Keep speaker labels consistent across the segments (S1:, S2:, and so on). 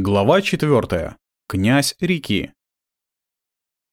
S1: Глава 4. Князь реки.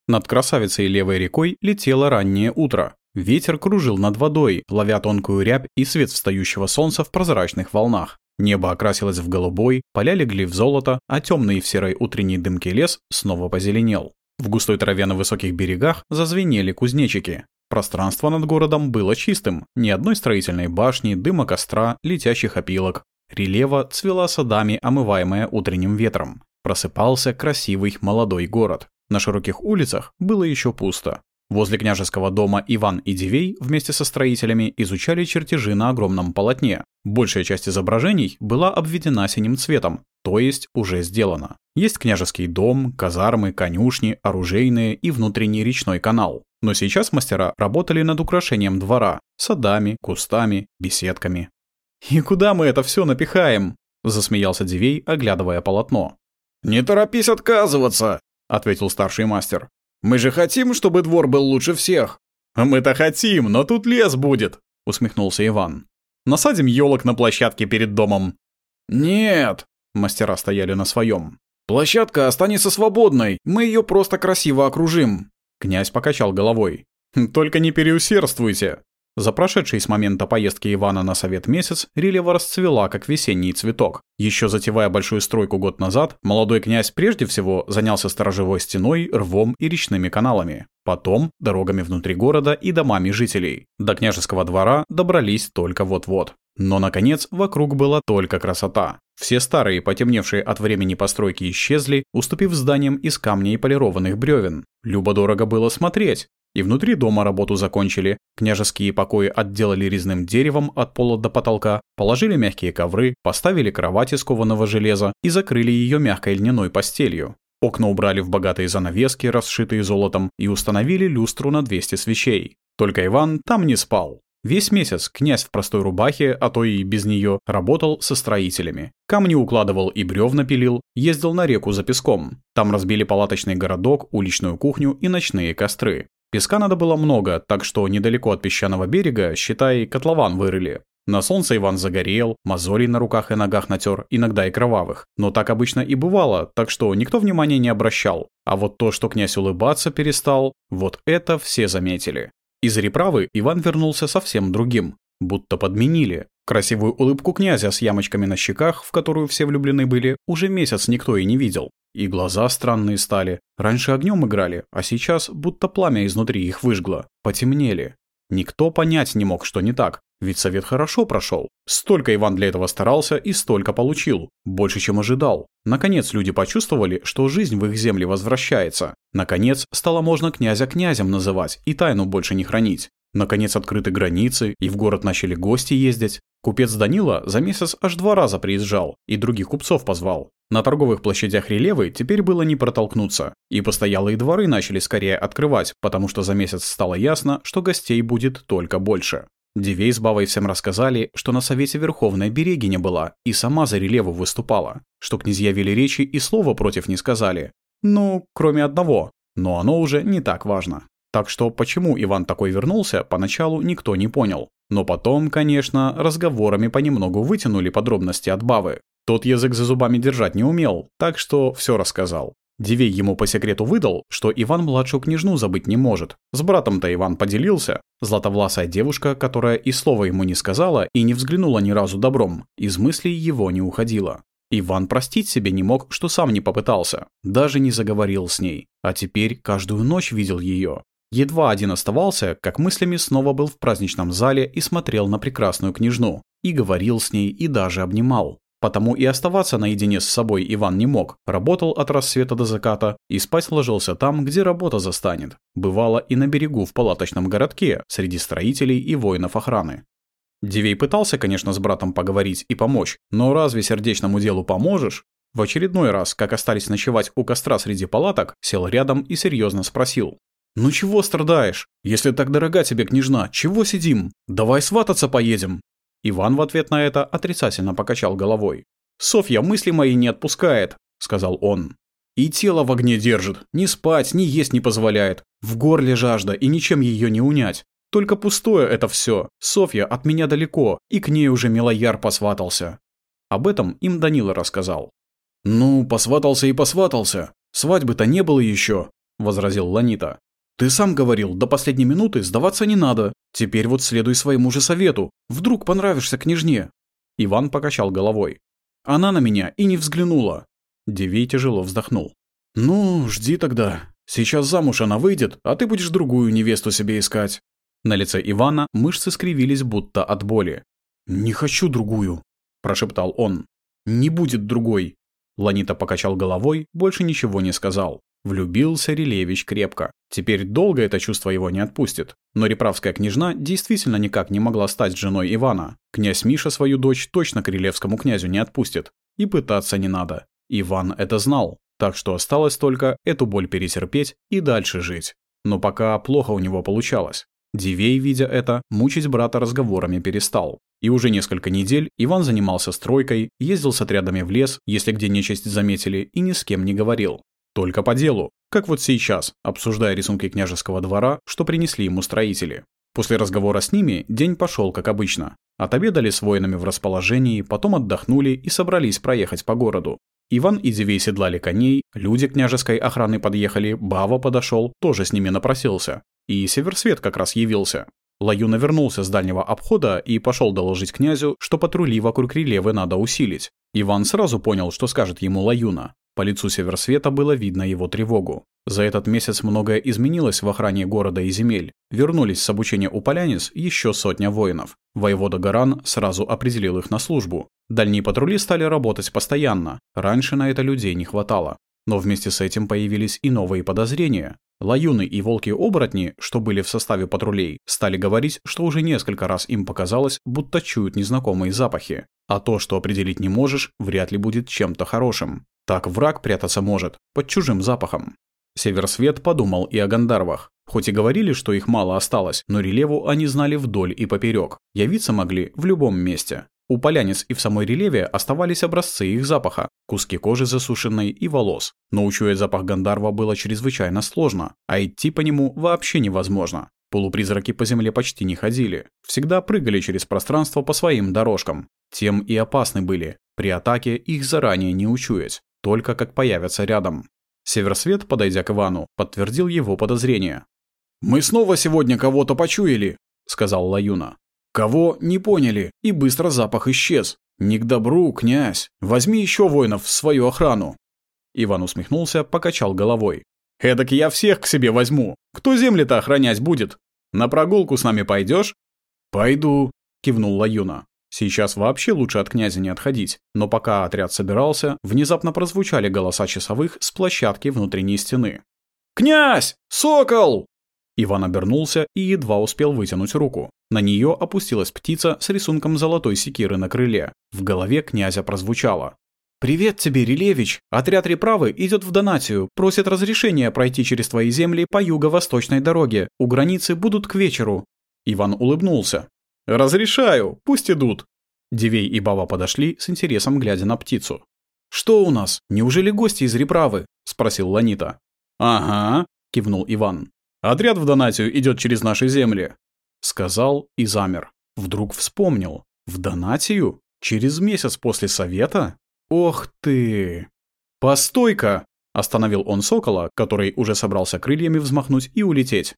S1: Над красавицей левой рекой летело раннее утро. Ветер кружил над водой, ловя тонкую рябь и свет встающего солнца в прозрачных волнах. Небо окрасилось в голубой, поля легли в золото, а темный в серой утренней дымке лес снова позеленел. В густой траве на высоких берегах зазвенели кузнечики. Пространство над городом было чистым, ни одной строительной башни, дыма костра, летящих опилок. Релева цвела садами, омываемая утренним ветром. Просыпался красивый молодой город. На широких улицах было еще пусто. Возле княжеского дома Иван и Дивей вместе со строителями изучали чертежи на огромном полотне. Большая часть изображений была обведена синим цветом, то есть уже сделана. Есть княжеский дом, казармы, конюшни, оружейные и внутренний речной канал. Но сейчас мастера работали над украшением двора – садами, кустами, беседками. «И куда мы это все напихаем?» — засмеялся Дивей, оглядывая полотно.
S2: «Не торопись отказываться!» — ответил старший мастер. «Мы же хотим, чтобы двор был лучше всех!»
S1: «Мы-то хотим, но тут лес будет!» — усмехнулся Иван. «Насадим елок на площадке перед домом!»
S2: «Нет!» — мастера стояли на своем. «Площадка останется свободной, мы ее просто красиво окружим!»
S1: Князь покачал головой. «Только не переусердствуйте. За прошедший с момента поездки Ивана на совет месяц Рилева расцвела, как весенний цветок. Еще затевая большую стройку год назад, молодой князь прежде всего занялся сторожевой стеной, рвом и речными каналами. Потом дорогами внутри города и домами жителей. До княжеского двора добрались только вот-вот. Но, наконец, вокруг была только красота. Все старые, потемневшие от времени постройки исчезли, уступив зданиям из камней и полированных бревен. Любо-дорого было смотреть. И внутри дома работу закончили, княжеские покои отделали резным деревом от пола до потолка, положили мягкие ковры, поставили кровать из кованого железа и закрыли ее мягкой льняной постелью. Окна убрали в богатые занавески, расшитые золотом, и установили люстру на 200 свечей. Только Иван там не спал. Весь месяц князь в простой рубахе, а то и без нее, работал со строителями. Камни укладывал и бревна пилил, ездил на реку за песком. Там разбили палаточный городок, уличную кухню и ночные костры. Песка надо было много, так что недалеко от песчаного берега, считай, котлован вырыли. На солнце Иван загорел, мозолей на руках и ногах натер, иногда и кровавых. Но так обычно и бывало, так что никто внимания не обращал. А вот то, что князь улыбаться перестал, вот это все заметили. Из реправы Иван вернулся совсем другим. Будто подменили. Красивую улыбку князя с ямочками на щеках, в которую все влюблены были, уже месяц никто и не видел. И глаза странные стали. Раньше огнем играли, а сейчас будто пламя изнутри их выжгло. Потемнели. Никто понять не мог, что не так. Ведь совет хорошо прошел. Столько Иван для этого старался и столько получил. Больше, чем ожидал. Наконец люди почувствовали, что жизнь в их земле возвращается. Наконец стало можно князя князем называть и тайну больше не хранить. Наконец открыты границы, и в город начали гости ездить. Купец Данила за месяц аж два раза приезжал и других купцов позвал. На торговых площадях Релевы теперь было не протолкнуться, и постоялые дворы начали скорее открывать, потому что за месяц стало ясно, что гостей будет только больше. Дивей с Бабой всем рассказали, что на Совете Верховная Берегиня была и сама за Релеву выступала, что князья вели речи и слова против не сказали. Ну, кроме одного, но оно уже не так важно. Так что почему Иван такой вернулся, поначалу никто не понял. Но потом, конечно, разговорами понемногу вытянули подробности от Бавы. Тот язык за зубами держать не умел, так что все рассказал. Дивей ему по секрету выдал, что Иван младшую княжну забыть не может. С братом-то Иван поделился. Златовласая девушка, которая и слова ему не сказала и не взглянула ни разу добром, из мыслей его не уходила. Иван простить себе не мог, что сам не попытался, даже не заговорил с ней, а теперь каждую ночь видел ее. Едва один оставался, как мыслями снова был в праздничном зале и смотрел на прекрасную княжну, и говорил с ней, и даже обнимал. Потому и оставаться наедине с собой Иван не мог, работал от рассвета до заката и спать ложился там, где работа застанет. Бывало и на берегу в палаточном городке, среди строителей и воинов охраны. Дивей пытался, конечно, с братом поговорить и помочь, но разве сердечному делу поможешь? В очередной раз, как остались ночевать у костра среди палаток, сел рядом и серьезно спросил. «Ну чего страдаешь? Если так дорога тебе княжна, чего сидим? Давай свататься поедем!» Иван в ответ на это отрицательно покачал головой. «Софья мысли мои не отпускает», — сказал он. «И тело в огне держит, ни спать, ни есть не позволяет. В горле жажда, и ничем ее не унять. Только пустое это все. Софья от меня далеко, и к ней уже Милояр посватался». Об этом им Данила рассказал.
S2: «Ну, посватался и посватался. Свадьбы-то не было еще», — возразил Ланита. «Ты сам говорил, до последней минуты сдаваться не надо. Теперь вот следуй своему же совету. Вдруг понравишься княжне».
S1: Иван покачал головой.
S2: Она на меня и не взглянула.
S1: Дивей тяжело вздохнул.
S2: «Ну, жди тогда. Сейчас замуж она выйдет, а ты будешь другую невесту себе искать».
S1: На лице Ивана мышцы скривились будто от боли.
S2: «Не хочу другую», – прошептал он. «Не будет другой».
S1: Ланита покачал головой, больше ничего не сказал. Влюбился Релевич крепко. Теперь долго это чувство его не отпустит. Но Реправская княжна действительно никак не могла стать женой Ивана. Князь Миша свою дочь точно к Релевскому князю не отпустит. И пытаться не надо. Иван это знал. Так что осталось только эту боль перетерпеть и дальше жить. Но пока плохо у него получалось. Дивей, видя это, мучить брата разговорами перестал. И уже несколько недель Иван занимался стройкой, ездил с отрядами в лес, если где нечисть заметили, и ни с кем не говорил. Только по делу, как вот сейчас, обсуждая рисунки княжеского двора, что принесли ему строители. После разговора с ними день пошел как обычно. Отобедали с воинами в расположении, потом отдохнули и собрались проехать по городу. Иван и Дивей седлали коней, люди княжеской охраны подъехали, Бава подошел, тоже с ними напросился. И Северсвет как раз явился. Лаюна вернулся с дальнего обхода и пошел доложить князю, что патрули вокруг Релевы надо усилить. Иван сразу понял, что скажет ему Лаюна. По лицу Северсвета было видно его тревогу. За этот месяц многое изменилось в охране города и земель. Вернулись с обучения у полянис еще сотня воинов. Воевода Гаран сразу определил их на службу. Дальние патрули стали работать постоянно. Раньше на это людей не хватало. Но вместе с этим появились и новые подозрения. Лаюны и волки-оборотни, что были в составе патрулей, стали говорить, что уже несколько раз им показалось, будто чуют незнакомые запахи. А то, что определить не можешь, вряд ли будет чем-то хорошим. Так враг прятаться может, под чужим запахом. Северсвет подумал и о гандарвах. Хоть и говорили, что их мало осталось, но релеву они знали вдоль и поперек. Явиться могли в любом месте. У полянец и в самой релеве оставались образцы их запаха, куски кожи засушенной и волос. Но учуять запах гандарва было чрезвычайно сложно, а идти по нему вообще невозможно. Полупризраки по земле почти не ходили, всегда прыгали через пространство по своим дорожкам. Тем и опасны были. При атаке их заранее не учуять только как появятся рядом. Северсвет, подойдя к Ивану, подтвердил его подозрение.
S2: «Мы снова сегодня кого-то почуяли», — сказал Лаюна. «Кого, не поняли, и быстро запах исчез. Не к добру, князь. Возьми еще воинов в свою охрану».
S1: Иван усмехнулся, покачал головой. «Эдак я всех к себе возьму. Кто земли-то охранять будет? На прогулку с нами пойдешь?
S2: «Пойду», — кивнул Лаюна.
S1: Сейчас вообще лучше от князя не отходить, но пока отряд собирался, внезапно прозвучали голоса часовых с площадки внутренней стены.
S2: «Князь! Сокол!»
S1: Иван обернулся и едва успел вытянуть руку. На нее опустилась птица с рисунком золотой секиры на крыле. В голове князя прозвучало. «Привет тебе, Релевич! Отряд Реправы идет в Донатию, просит разрешения пройти через твои земли по юго-восточной дороге. У границы будут к вечеру». Иван улыбнулся. «Разрешаю, пусть идут». Дивей и Бава подошли, с интересом глядя на птицу. «Что у нас? Неужели гости из Реправы?» – спросил Ланита.
S2: «Ага», – кивнул Иван. «Отряд в Донатию идет через наши земли».
S1: Сказал и замер. Вдруг вспомнил. «В Донатию? Через месяц после совета? Ох ты!» «Постой-ка!» – остановил он сокола, который уже собрался крыльями взмахнуть и улететь.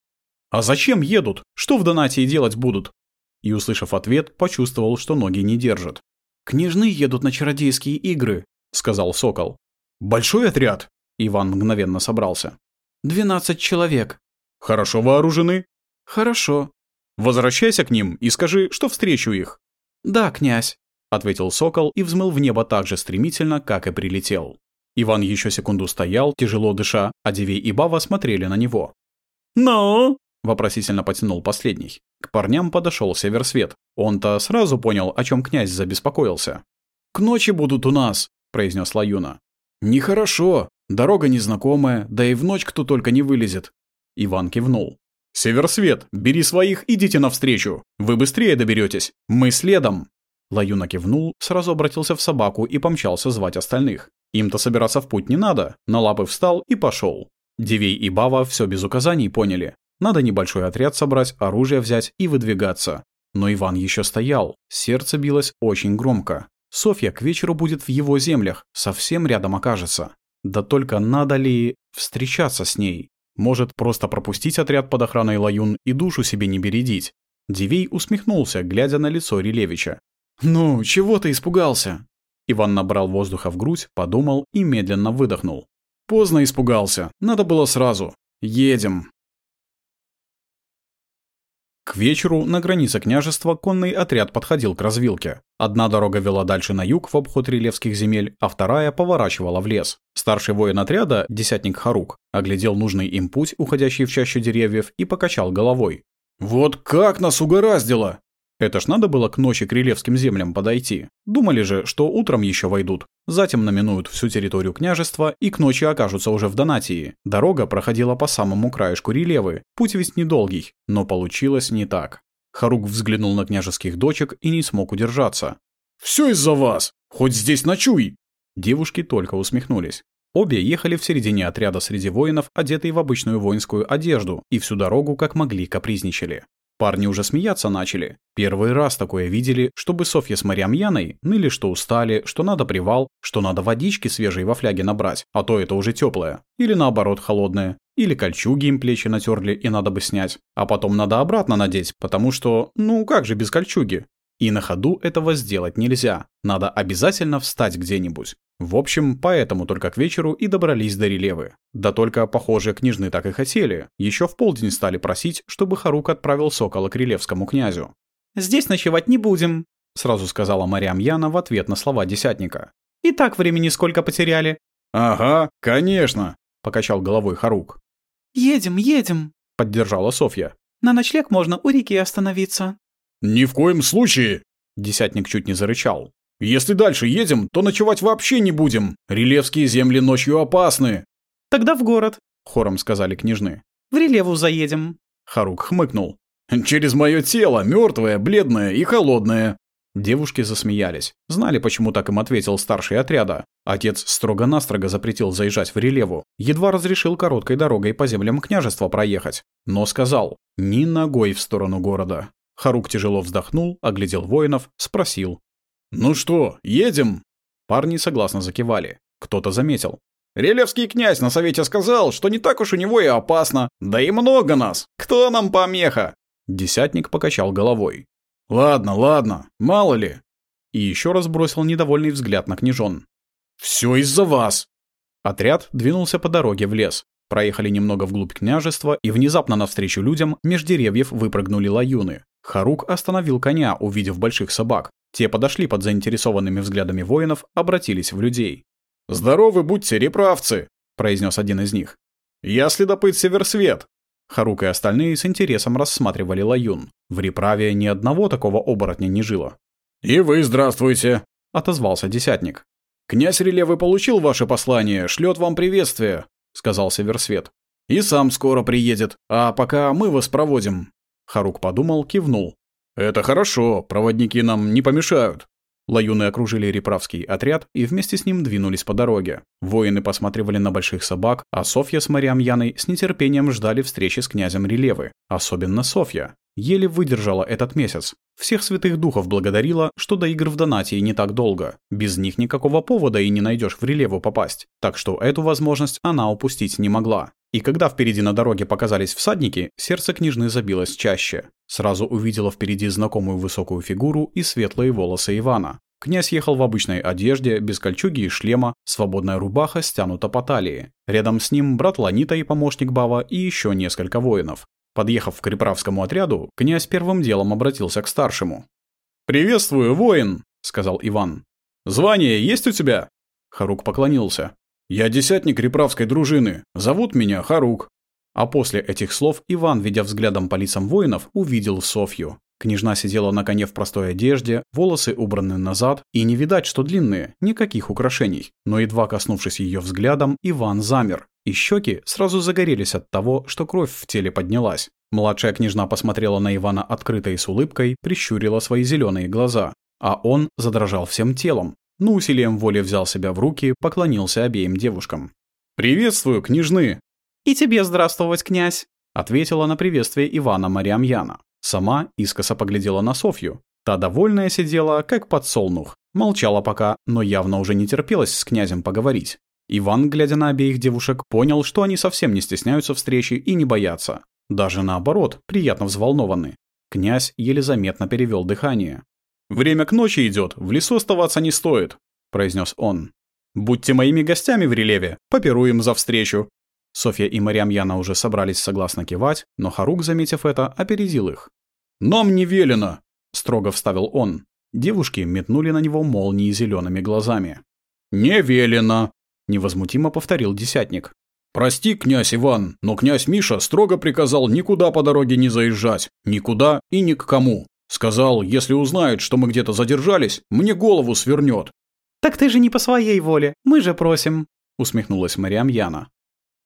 S1: «А зачем едут? Что в Донатии делать будут? И, услышав ответ, почувствовал, что ноги не держат. «Княжны едут на чародейские игры», — сказал Сокол. «Большой отряд?» — Иван мгновенно собрался. «Двенадцать человек».
S2: «Хорошо вооружены?»
S1: «Хорошо».
S2: «Возвращайся к ним и скажи, что встречу их».
S1: «Да, князь», — ответил Сокол и взмыл в небо так же стремительно, как и прилетел. Иван еще секунду стоял, тяжело дыша, а Дивей и Бава смотрели на него.
S2: «Ну?»
S1: — вопросительно потянул последний. К парням подошел Северсвет. Он-то сразу понял, о чем князь забеспокоился.
S2: «К ночи будут у нас», — произнес Лаюна. «Нехорошо. Дорога незнакомая, да и в ночь кто только не вылезет».
S1: Иван кивнул. «Северсвет, бери своих, идите навстречу. Вы быстрее доберетесь. Мы следом». Лаюна кивнул, сразу обратился в собаку и помчался звать остальных. Им-то собираться в путь не надо, на лапы встал и пошел. Дивей и Бава все без указаний поняли. Надо небольшой отряд собрать, оружие взять и выдвигаться. Но Иван еще стоял, сердце билось очень громко. Софья к вечеру будет в его землях, совсем рядом окажется. Да только надо ли встречаться с ней? Может, просто пропустить отряд под охраной Лаюн и душу себе не бередить? Дивей усмехнулся, глядя на лицо Рилевича.
S2: «Ну, чего ты испугался?»
S1: Иван набрал воздуха в грудь, подумал и медленно выдохнул.
S2: «Поздно испугался. Надо было сразу. Едем».
S1: К вечеру на границе княжества конный отряд подходил к развилке. Одна дорога вела дальше на юг в обход релевских земель, а вторая поворачивала в лес. Старший воин отряда, десятник Харук, оглядел нужный им путь, уходящий в чащу деревьев, и покачал головой.
S2: «Вот как нас угораздило!
S1: Это ж надо было к ночи к Рилевским землям подойти. Думали же, что утром еще войдут. Затем наминуют всю территорию княжества и к ночи окажутся уже в Донатии. Дорога проходила по самому краешку Рилевы. Путь ведь недолгий, но получилось не так. Харук взглянул на княжеских дочек и не смог удержаться.
S2: «Все из-за вас! Хоть здесь ночуй!»
S1: Девушки только усмехнулись. Обе ехали в середине отряда среди воинов, одетые в обычную воинскую одежду, и всю дорогу как могли капризничали. Парни уже смеяться начали. Первый раз такое видели, чтобы Софья с Мариам Яной ныли, что устали, что надо привал, что надо водички свежей во фляге набрать, а то это уже теплое. Или наоборот холодное. Или кольчуги им плечи натерли и надо бы снять. А потом надо обратно надеть, потому что, ну как же без кольчуги? И на ходу этого сделать нельзя. Надо обязательно встать где-нибудь. В общем, поэтому только к вечеру и добрались до Релевы. Да только, похоже, княжны так и хотели. Еще в полдень стали просить, чтобы Харук отправил Сокола к Релевскому князю.
S3: «Здесь ночевать не будем», —
S1: сразу сказала Мариам Яна в ответ на слова десятника.
S3: «И так времени сколько потеряли».
S2: «Ага, конечно», —
S1: покачал головой Харук.
S3: «Едем, едем», —
S1: поддержала Софья.
S3: «На ночлег можно у реки остановиться».
S2: «Ни в коем случае!»
S1: Десятник чуть не зарычал.
S2: Если дальше едем, то ночевать вообще не будем. Релевские земли ночью опасны.
S3: Тогда в город,
S1: хором сказали княжны.
S3: В Релеву заедем.
S1: Харук хмыкнул.
S2: Через мое тело, мертвое, бледное и холодное.
S1: Девушки засмеялись. Знали, почему так им ответил старший отряда. Отец строго-настрого запретил заезжать в Релеву. Едва разрешил короткой дорогой по землям княжества проехать. Но сказал, ни ногой в сторону города. Харук тяжело вздохнул, оглядел воинов, спросил.
S2: «Ну что, едем?»
S1: Парни согласно закивали. Кто-то заметил.
S2: «Релевский князь на совете сказал, что не так уж у него и опасно. Да и много нас. Кто нам помеха?»
S1: Десятник покачал головой.
S2: «Ладно, ладно, мало ли».
S1: И еще раз бросил недовольный взгляд на княжон.
S2: «Все из-за вас!»
S1: Отряд двинулся по дороге в лес. Проехали немного вглубь княжества, и внезапно навстречу людям меж деревьев выпрыгнули лаюны. Харук остановил коня, увидев больших собак. Те подошли под заинтересованными взглядами воинов, обратились в людей.
S2: «Здоровы будьте, реправцы!» — произнес один из них. «Я следопыт Северсвет!»
S1: Харук и остальные с интересом рассматривали Лаюн. В реправе ни одного такого оборотня не жило.
S2: «И вы здравствуйте!»
S1: — отозвался десятник.
S2: «Князь Релевы получил ваше послание, шлет вам приветствие», — сказал Северсвет. «И сам скоро приедет, а пока мы вас проводим».
S1: Харук подумал, кивнул.
S2: «Это хорошо, проводники нам не помешают».
S1: Лаюны окружили реправский отряд и вместе с ним двинулись по дороге. Воины посматривали на больших собак, а Софья с Мариам Яной с нетерпением ждали встречи с князем Релевы. Особенно Софья. Еле выдержала этот месяц. Всех святых духов благодарила, что до игр в Донатии не так долго. Без них никакого повода и не найдешь в Релеву попасть. Так что эту возможность она упустить не могла. И когда впереди на дороге показались всадники, сердце княжны забилось чаще. Сразу увидела впереди знакомую высокую фигуру и светлые волосы Ивана. Князь ехал в обычной одежде, без кольчуги и шлема, свободная рубаха стянута по талии. Рядом с ним брат Ланита и помощник Бава и еще несколько воинов. Подъехав к реправскому отряду, князь первым делом обратился к старшему.
S2: «Приветствую, воин!» — сказал Иван. «Звание есть у тебя?»
S1: Харук поклонился.
S2: «Я десятник реправской дружины. Зовут меня Харук».
S1: А после этих слов Иван, ведя взглядом по лицам воинов, увидел Софью. Княжна сидела на коне в простой одежде, волосы убраны назад, и не видать, что длинные, никаких украшений. Но едва коснувшись ее взглядом, Иван замер, и щеки сразу загорелись от того, что кровь в теле поднялась. Младшая княжна посмотрела на Ивана открытой с улыбкой, прищурила свои зеленые глаза. А он задрожал всем телом, но усилием воли взял себя в руки, поклонился обеим девушкам.
S2: «Приветствую, княжны!»
S3: «И тебе здравствовать, князь!»
S1: ответила на приветствие Ивана Мариамьяна. Сама искоса поглядела на Софью. Та довольная сидела, как подсолнух. молчала пока, но явно уже не терпелась с князем поговорить. Иван, глядя на обеих девушек, понял, что они совсем не стесняются встречи и не боятся. Даже наоборот, приятно взволнованы. Князь еле заметно перевел дыхание. «Время к ночи идет, в лесу оставаться не стоит», — произнес он. «Будьте моими гостями в релеве, попируем за встречу». Софья и Марьям Яна уже собрались согласно кивать, но Харук, заметив это, опередил их. «Нам не велено», — строго вставил он. Девушки метнули на него молнии зелеными глазами. «Не велено», — невозмутимо повторил десятник. «Прости, князь Иван, но князь Миша строго приказал никуда по дороге не заезжать, никуда и ни к кому. Сказал, если узнает, что мы где-то задержались, мне голову свернет.
S3: «Так ты же не по своей воле, мы же просим», —
S1: усмехнулась Мариам Яна.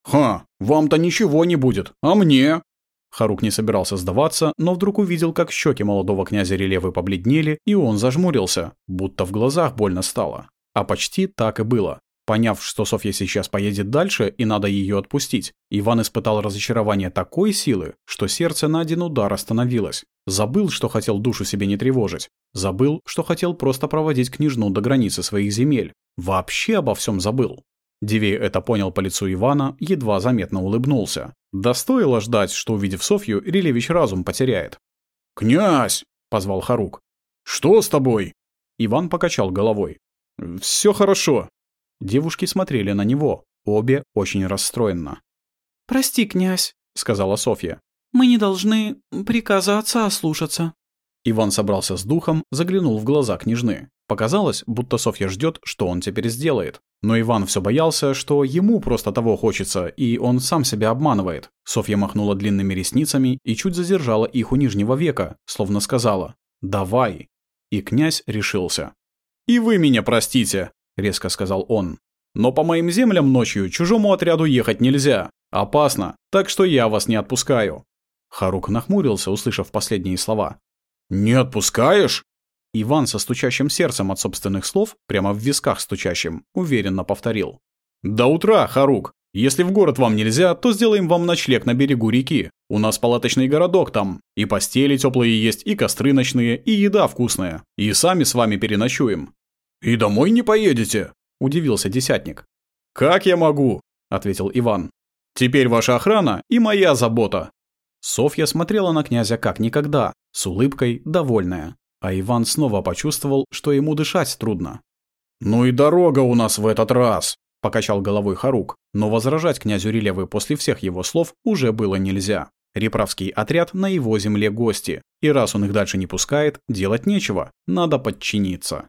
S1: «Ха, вам-то ничего не будет, а мне?» Харук не собирался сдаваться, но вдруг увидел, как щеки молодого князя Релевы побледнели, и он зажмурился, будто в глазах больно стало. А почти так и было. Поняв, что Софья сейчас поедет дальше и надо ее отпустить, Иван испытал разочарование такой силы, что сердце на один удар остановилось. Забыл, что хотел душу себе не тревожить. Забыл, что хотел просто проводить княжну до границы своих земель. Вообще обо всем забыл. Дивей это понял по лицу Ивана, едва заметно улыбнулся. Да стоило ждать, что, увидев Софью, Рилевич разум потеряет.
S2: «Князь!» — позвал Харук. «Что с тобой?»
S1: Иван покачал головой. «Все хорошо». Девушки смотрели на него, обе очень расстроенно.
S3: «Прости, князь», —
S1: сказала Софья.
S3: «Мы не должны приказа отца слушаться».
S1: Иван собрался с духом, заглянул в глаза княжны. Показалось, будто Софья ждет, что он теперь сделает. Но Иван все боялся, что ему просто того хочется, и он сам себя обманывает. Софья махнула длинными ресницами и чуть задержала их у нижнего века, словно сказала «давай». И князь решился. «И вы меня простите», — резко сказал он. «Но по моим землям ночью чужому отряду ехать нельзя. Опасно, так что я вас не отпускаю». Харук нахмурился, услышав последние слова.
S2: «Не отпускаешь?»
S1: Иван со стучащим сердцем от собственных слов, прямо в висках стучащим, уверенно повторил. «До утра, Харук! Если в город вам нельзя, то сделаем вам ночлег на берегу реки. У нас палаточный городок там. И постели теплые есть, и костры ночные, и еда вкусная. И сами с вами переночуем».
S2: «И домой не поедете?»
S1: – удивился десятник. «Как я могу?» – ответил Иван. «Теперь ваша охрана и моя забота». Софья смотрела на князя как никогда, с улыбкой, довольная. А Иван снова почувствовал, что ему дышать трудно.
S2: «Ну и дорога у нас в этот раз!» – покачал головой Харук, но возражать князю Рилевы после всех его слов уже было нельзя. Реправский отряд на его земле гости, и раз он их дальше не пускает, делать нечего, надо подчиниться.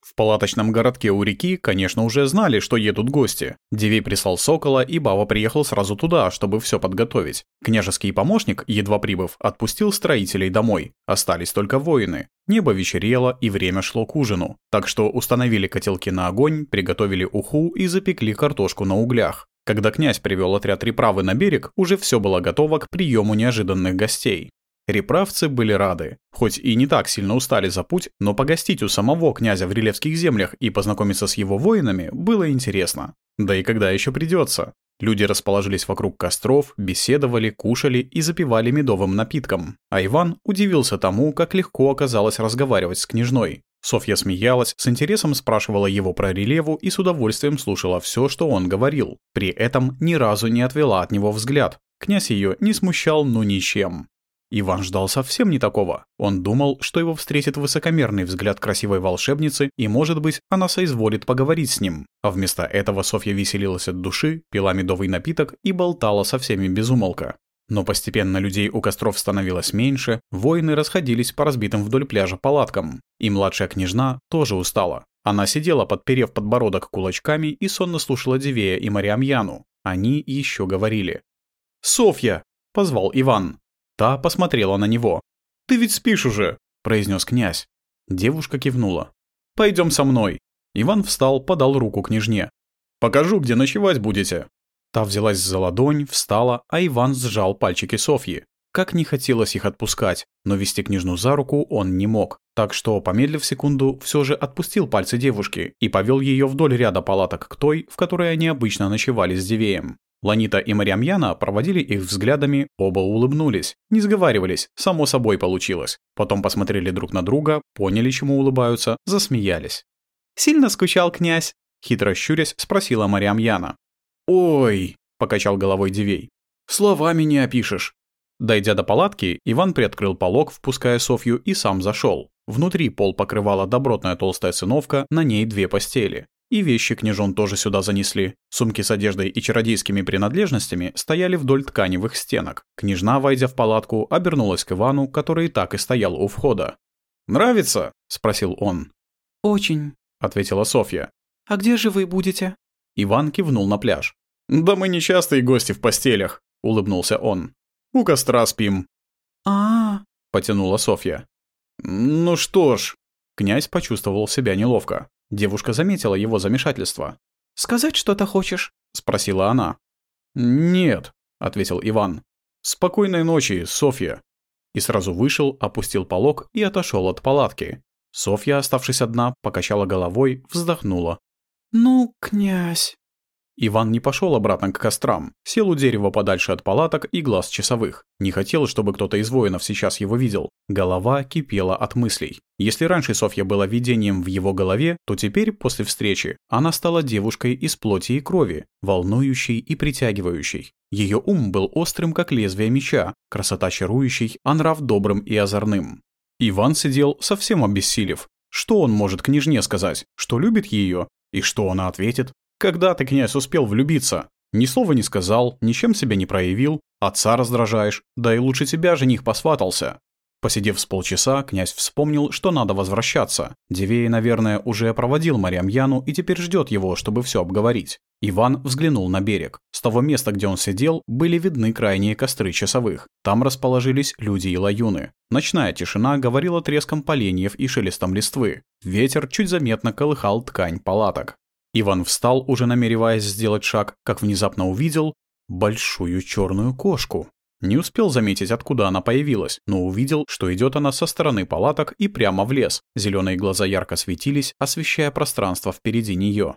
S2: В палаточном городке у реки, конечно, уже знали, что едут гости. Дивей прислал сокола, и Бава приехал сразу туда, чтобы все подготовить. Княжеский помощник, едва прибыв, отпустил строителей домой. Остались только воины. Небо вечерело, и время шло к ужину. Так что установили котелки на огонь, приготовили уху и запекли картошку на углях. Когда князь привел отряд реправы на берег, уже все было готово к приему неожиданных гостей. Реправцы были рады. Хоть и не так сильно устали за путь, но погостить у самого князя в Рилевских землях и познакомиться с его воинами было интересно. Да и когда еще придется? Люди расположились вокруг костров, беседовали, кушали и запивали медовым напитком. А Иван удивился тому, как легко оказалось разговаривать с княжной. Софья смеялась, с интересом спрашивала его про релеву и с удовольствием слушала все, что он говорил. При этом ни разу не отвела от него взгляд. Князь ее не смущал ну ничем. Иван ждал совсем не такого. Он думал, что его встретит высокомерный взгляд красивой волшебницы, и, может быть, она соизволит поговорить с ним. А вместо этого Софья веселилась от души, пила медовый напиток и болтала со всеми без умолка. Но постепенно людей у костров становилось меньше, воины расходились по разбитым вдоль пляжа палаткам. И младшая княжна тоже устала. Она сидела, подперев подбородок кулачками и сонно слушала Дивея и Мариам Яну. Они еще говорили. «Софья!» — позвал Иван. Та посмотрела на него. «Ты ведь спишь уже», — произнес князь. Девушка кивнула. «Пойдем со мной». Иван встал, подал руку княжне. «Покажу, где ночевать будете». Та взялась за ладонь, встала, а Иван сжал пальчики Софьи. Как не хотелось их отпускать, но вести княжну за руку он не мог. Так что, помедлив секунду, все же отпустил пальцы девушки и повел ее вдоль ряда палаток к той, в которой они обычно ночевали с Дивеем.
S1: Ланита и Мариамьяна проводили их взглядами, оба улыбнулись. Не сговаривались, само собой получилось. Потом посмотрели друг на друга, поняли, чему улыбаются, засмеялись.
S3: «Сильно скучал князь?»
S1: Хитро щурясь, спросила Мариамьяна.
S2: «Ой!»
S1: — покачал головой Дивей.
S2: «Словами не опишешь».
S1: Дойдя до палатки, Иван приоткрыл полог, впуская Софью, и сам зашел. Внутри пол покрывала добротная толстая циновка, на ней две постели. И вещи княжон тоже сюда занесли. Сумки с одеждой и чародейскими принадлежностями стояли вдоль тканевых стенок. Княжна, войдя в палатку, обернулась к Ивану, который и так и стоял у входа.
S2: «Нравится?»
S1: — спросил он.
S3: «Очень», —
S1: ответила Софья.
S3: «А где же вы будете?»
S1: Иван кивнул на пляж.
S2: «Да мы нечастые гости в постелях», — улыбнулся он. «У костра спим».
S3: «А-а-а»,
S1: потянула Софья.
S2: «Ну что ж».
S1: Князь почувствовал себя неловко. Девушка заметила его замешательство.
S3: «Сказать что-то хочешь?»
S1: — спросила она.
S2: «Нет», —
S1: ответил Иван.
S2: «Спокойной ночи, Софья».
S1: И сразу вышел, опустил полог и отошел от палатки. Софья, оставшись одна, покачала головой, вздохнула.
S3: «Ну, князь...»
S1: Иван не пошел обратно к кострам, сел у дерева подальше от палаток и глаз часовых. Не хотел, чтобы кто-то из воинов сейчас его видел. Голова кипела от мыслей. Если раньше Софья была видением в его голове, то теперь, после встречи, она стала девушкой из плоти и крови, волнующей и притягивающей. Ее ум был острым, как лезвие меча, красота чарующей, а нрав добрым и озорным. Иван сидел, совсем обессилев. Что он может княжне сказать? Что любит ее? И что она ответит? Когда ты, князь, успел влюбиться? Ни слова не сказал, ничем себя не проявил, отца раздражаешь, да и лучше тебя жених посватался. Посидев с полчаса, князь вспомнил, что надо возвращаться. Дивея, наверное, уже проводил Марьямьяну и теперь ждет его, чтобы все обговорить. Иван взглянул на берег. С того места, где он сидел, были видны крайние костры часовых. Там расположились люди и лаюны. Ночная тишина говорила треском поленьев и шелестом листвы. Ветер чуть заметно колыхал ткань палаток. Иван встал, уже намереваясь сделать шаг, как внезапно увидел большую черную кошку. Не успел заметить, откуда она появилась, но увидел, что идет она со стороны палаток и прямо в лес. Зеленые глаза ярко светились, освещая пространство впереди нее.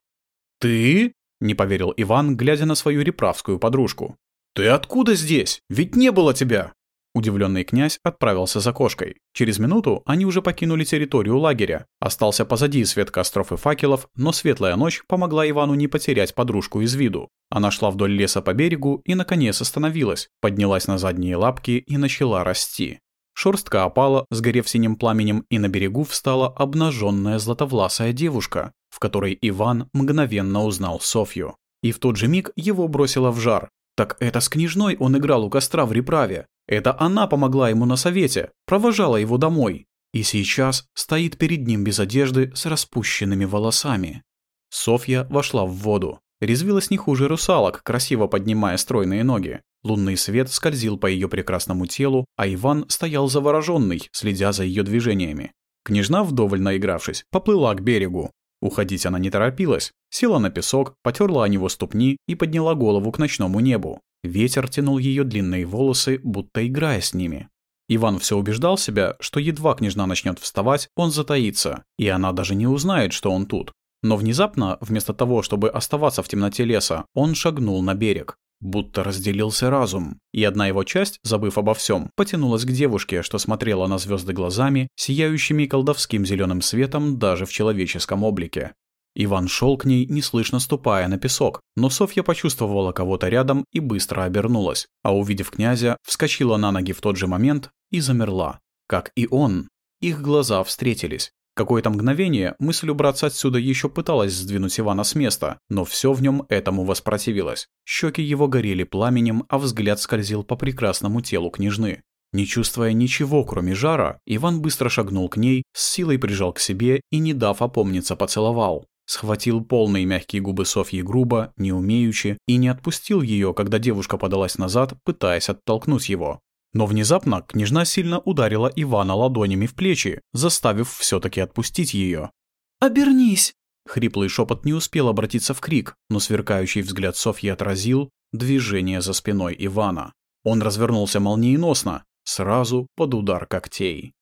S1: «Ты?» — не поверил Иван, глядя на свою реправскую подружку. «Ты откуда здесь? Ведь не было тебя!» Удивленный князь отправился за кошкой. Через минуту они уже покинули территорию лагеря. Остался позади свет костров и факелов, но светлая ночь помогла Ивану не потерять подружку из виду. Она шла вдоль леса по берегу и, наконец, остановилась, поднялась на задние лапки и начала расти. Шерстка опала, сгорев синим пламенем, и на берегу встала обнаженная златовласая девушка, в которой Иван мгновенно узнал Софью. И в тот же миг его бросило в жар. Так это с княжной он играл у костра в Реправе. Это она помогла ему на совете, провожала его домой. И сейчас стоит перед ним без одежды с распущенными волосами. Софья вошла в воду. Резвилась не хуже русалок, красиво поднимая стройные ноги. Лунный свет скользил по ее прекрасному телу, а Иван стоял завороженный, следя за ее движениями. Княжна, вдоволь наигравшись, поплыла к берегу. Уходить она не торопилась, села на песок, потерла о него ступни и подняла голову к ночному небу. Ветер тянул ее длинные волосы, будто играя с ними. Иван все убеждал себя, что едва княжна начнет вставать, он затаится, и она даже не узнает, что он тут. Но внезапно, вместо того, чтобы оставаться в темноте леса, он шагнул на берег. Будто разделился разум, и одна его часть, забыв обо всем, потянулась к девушке, что смотрела на звезды глазами, сияющими колдовским зеленым светом даже в человеческом облике. Иван шел к ней, неслышно ступая на песок, но Софья почувствовала кого-то рядом и быстро обернулась, а увидев князя, вскочила на ноги в тот же момент и замерла. Как и он. Их глаза встретились. Какое-то мгновение мысль убраться отсюда еще пыталась сдвинуть Ивана с места, но все в нем этому воспротивилось. Щеки его горели пламенем, а взгляд скользил по прекрасному телу княжны. Не чувствуя ничего, кроме жара, Иван быстро шагнул к ней, с силой прижал к себе и, не дав опомниться, поцеловал. Схватил полные мягкие губы Софьи грубо, не умеючи, и не отпустил ее, когда девушка подалась назад, пытаясь оттолкнуть его. Но внезапно княжна сильно ударила Ивана ладонями в плечи, заставив все таки отпустить ее.
S3: «Обернись!»
S1: Хриплый шепот не успел обратиться в крик, но сверкающий взгляд Софьи отразил движение за спиной Ивана. Он развернулся молниеносно, сразу под удар когтей.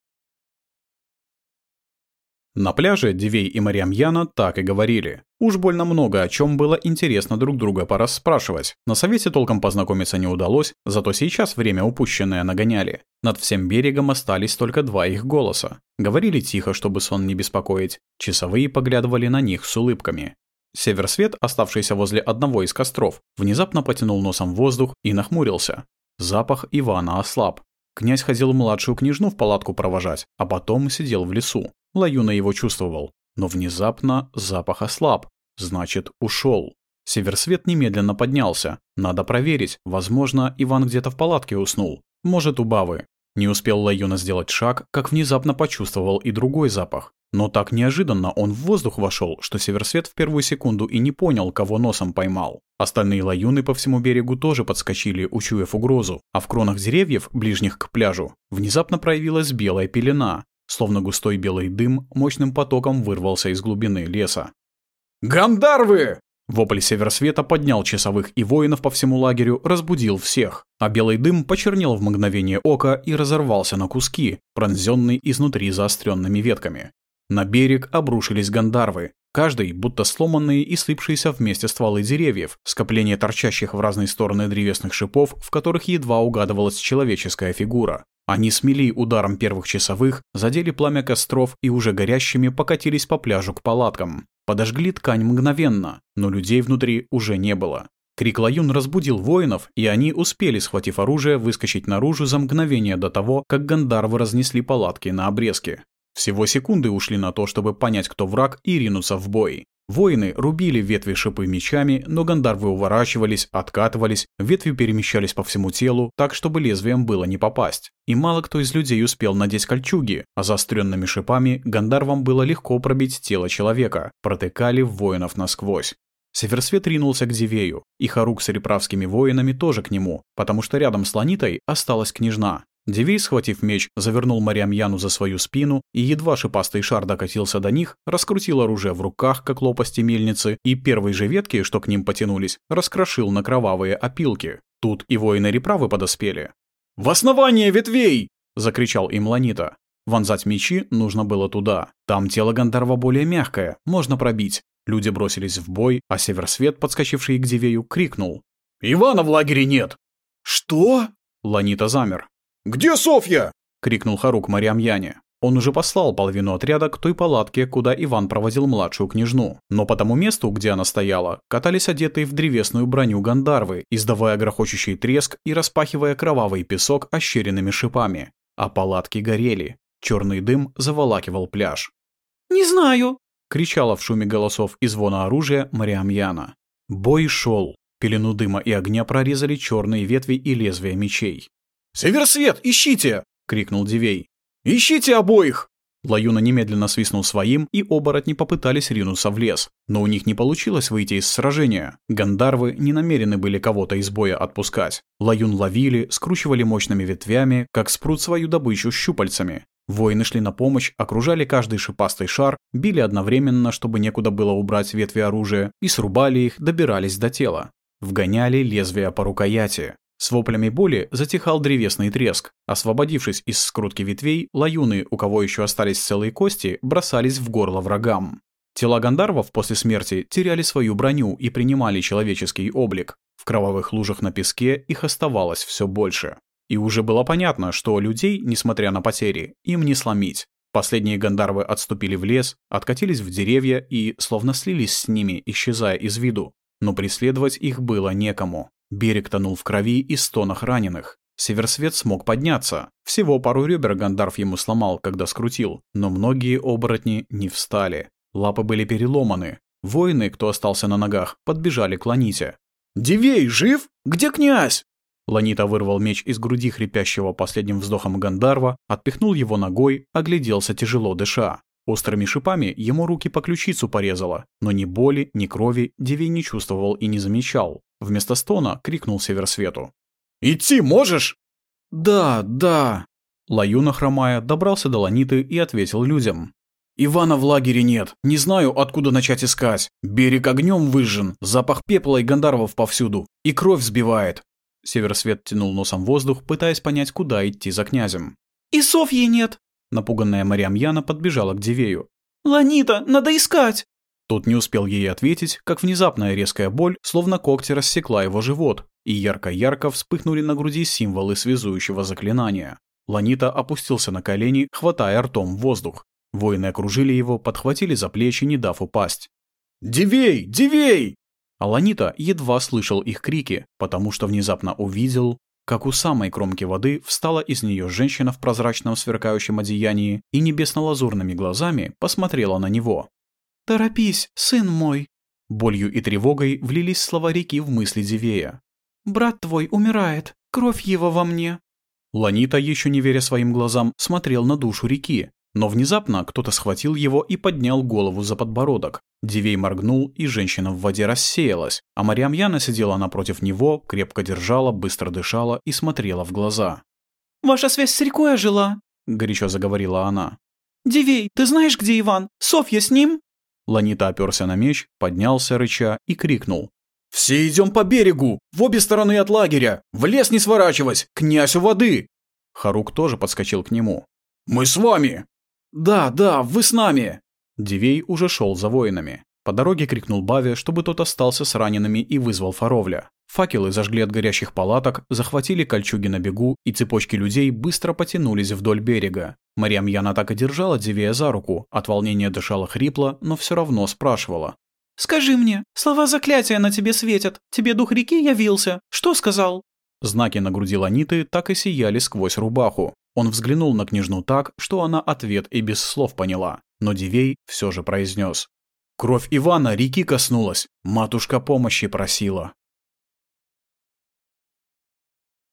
S1: На пляже Дивей и Мариамьяна так и говорили. Уж больно много о чем было интересно друг друга порасспрашивать. На совете толком познакомиться не удалось, зато сейчас время упущенное нагоняли. Над всем берегом остались только два их голоса. Говорили тихо, чтобы сон не беспокоить. Часовые поглядывали на них с улыбками. Северсвет, оставшийся возле одного из костров, внезапно потянул носом воздух и нахмурился. Запах Ивана ослаб. Князь ходил младшую княжну в палатку провожать, а потом сидел в лесу. Лаюна его чувствовал. Но внезапно запах ослаб. Значит, ушел. Северсвет немедленно поднялся. Надо проверить. Возможно, Иван где-то в палатке уснул. Может, у Бавы. Не успел Лаюна сделать шаг, как внезапно почувствовал и другой запах. Но так неожиданно он в воздух вошел, что Северсвет в первую секунду и не понял, кого носом поймал. Остальные лаюны по всему берегу тоже подскочили, учуяв угрозу, а в кронах деревьев, ближних к пляжу, внезапно проявилась белая пелена, Словно густой белый дым мощным потоком вырвался из глубины леса.
S2: «Гандарвы!»
S1: Вопль Северсвета поднял часовых и воинов по всему лагерю, разбудил всех, а белый дым почернел в мгновение ока и разорвался на куски, пронзенный изнутри заостренными ветками. На берег обрушились гандарвы, каждый будто сломанные и слипшиеся вместе стволы деревьев, скопление торчащих в разные стороны древесных шипов, в которых едва угадывалась человеческая фигура. Они смели ударом первых часовых, задели пламя костров и уже горящими покатились по пляжу к палаткам. Подожгли ткань мгновенно, но людей внутри уже не было. Крик Лаюн разбудил воинов, и они успели, схватив оружие, выскочить наружу за мгновение до того, как гандарвы разнесли палатки на обрезке. Всего секунды ушли на то, чтобы понять, кто враг, и ринуться в бой. Воины рубили ветви шипы мечами, но гандарвы уворачивались, откатывались, ветви перемещались по всему телу, так, чтобы лезвием было не попасть. И мало кто из людей успел надеть кольчуги, а заостренными шипами гандарвам было легко пробить тело человека, протыкали воинов насквозь. Северсвет ринулся к Дивею, и Харук с реправскими воинами тоже к нему, потому что рядом с Ланитой осталась княжна. Дивей, схватив меч, завернул Мариамьяну за свою спину, и едва шипастый шар докатился до них, раскрутил оружие в руках, как лопасти мельницы, и первые же ветки, что к ним потянулись, раскрошил на кровавые опилки. Тут и воины реправы подоспели.
S2: «В основание ветвей!» — закричал им Ланита.
S1: Вонзать мечи нужно было туда. Там тело Гандарва более мягкое, можно пробить. Люди бросились в бой, а Северсвет, подскочивший к Дивею, крикнул.
S2: «Ивана в лагере нет!»
S3: «Что?»
S1: Ланита замер.
S2: «Где Софья?»
S1: — крикнул Харук Мариамьяне. Он уже послал половину отряда к той палатке, куда Иван проводил младшую княжну. Но по тому месту, где она стояла, катались одетые в древесную броню гандарвы, издавая грохочущий треск и распахивая кровавый песок ощеренными шипами. А палатки горели. Черный дым заволакивал пляж.
S3: «Не знаю!»
S1: — кричала в шуме голосов и звона оружия Мариамьяна. Бой шел. Пелену дыма и огня прорезали черные ветви и лезвия мечей.
S2: «Северсвет, ищите!» — крикнул Дивей. «Ищите обоих!»
S1: Лаюна немедленно свистнул своим, и оборотни попытались ринуться в лес. Но у них не получилось выйти из сражения. Гандарвы не намерены были кого-то из боя отпускать. Лаюн ловили, скручивали мощными ветвями, как спрут свою добычу щупальцами. Воины шли на помощь, окружали каждый шипастый шар, били одновременно, чтобы некуда было убрать ветви оружия, и срубали их, добирались до тела. Вгоняли лезвия по рукояти. С воплями боли затихал древесный треск. Освободившись из скрутки ветвей, лаюны, у кого еще остались целые кости, бросались в горло врагам. Тела гандарвов после смерти теряли свою броню и принимали человеческий облик. В кровавых лужах на песке их оставалось все больше. И уже было понятно, что людей, несмотря на потери, им не сломить. Последние гандарвы отступили в лес, откатились в деревья и словно слились с ними, исчезая из виду. Но преследовать их было некому. Берег тонул в крови и стонах раненых. Северсвет смог подняться. Всего пару ребер Гандарф ему сломал, когда скрутил, но многие оборотни не встали. Лапы были переломаны. Воины, кто остался на ногах, подбежали к Ланите.
S2: «Дивей, жив? Где князь?»
S1: Ланита вырвал меч из груди хрипящего последним вздохом Гандарва, отпихнул его ногой, огляделся тяжело дыша. Острыми шипами ему руки по ключицу порезало, но ни боли, ни крови Дивей не чувствовал и не замечал. Вместо стона крикнул Северсвету.
S2: «Идти можешь?»
S3: «Да, да».
S1: Лаюна, хромая, добрался до Ланиты и ответил людям.
S2: «Ивана в лагере нет. Не знаю, откуда начать искать. Берег огнем выжжен, запах пепла и гандарвов повсюду. И кровь сбивает».
S1: Северсвет тянул носом воздух, пытаясь понять, куда идти за князем.
S3: «И Софьи нет!»
S1: Напуганная Мариамьяна подбежала к Дивею.
S3: «Ланита, надо искать!»
S1: Тот не успел ей ответить, как внезапная резкая боль, словно когти рассекла его живот, и ярко-ярко вспыхнули на груди символы связующего заклинания. Ланита опустился на колени, хватая ртом воздух. Воины окружили его, подхватили за плечи, не дав упасть. «Дивей! Дивей!» А Ланита едва слышал их крики, потому что внезапно увидел, как у самой кромки воды встала из нее женщина в прозрачном сверкающем одеянии и небесно-лазурными глазами посмотрела на него.
S3: «Торопись, сын мой!»
S1: Болью и тревогой влились слова реки в мысли Дивея.
S3: «Брат твой умирает, кровь его во мне!»
S1: Ланита, еще не веря своим глазам, смотрел на душу реки, но внезапно кто-то схватил его и поднял голову за подбородок. Дивей моргнул, и женщина в воде рассеялась, а Мариам Яна сидела напротив него, крепко держала, быстро дышала и смотрела в глаза.
S3: «Ваша связь с рекой ожила», — горячо заговорила она. «Дивей, ты знаешь, где Иван? Софья с ним?»
S1: Ланита оперся на меч, поднялся рыча и крикнул. «Все идем по берегу! В обе стороны от лагеря! В лес не сворачивать! Князь у воды!» Харук тоже подскочил к нему. «Мы с вами!» «Да, да, вы с нами!» Дивей уже шел за воинами. По дороге крикнул Баве, чтобы тот остался с ранеными и вызвал Фаровля. Факелы зажгли от горящих палаток, захватили кольчуги на бегу, и цепочки людей быстро потянулись вдоль берега. Мариам Яна так и держала Дивея за руку, от волнения дышала хрипло, но все равно спрашивала.
S3: «Скажи мне, слова заклятия на тебе светят. Тебе дух реки явился. Что сказал?»
S1: Знаки на груди Ланиты так и сияли сквозь рубаху. Он взглянул на княжну так, что она ответ и без слов поняла, но Дивей все же произнес. «Кровь Ивана реки коснулась, матушка помощи просила».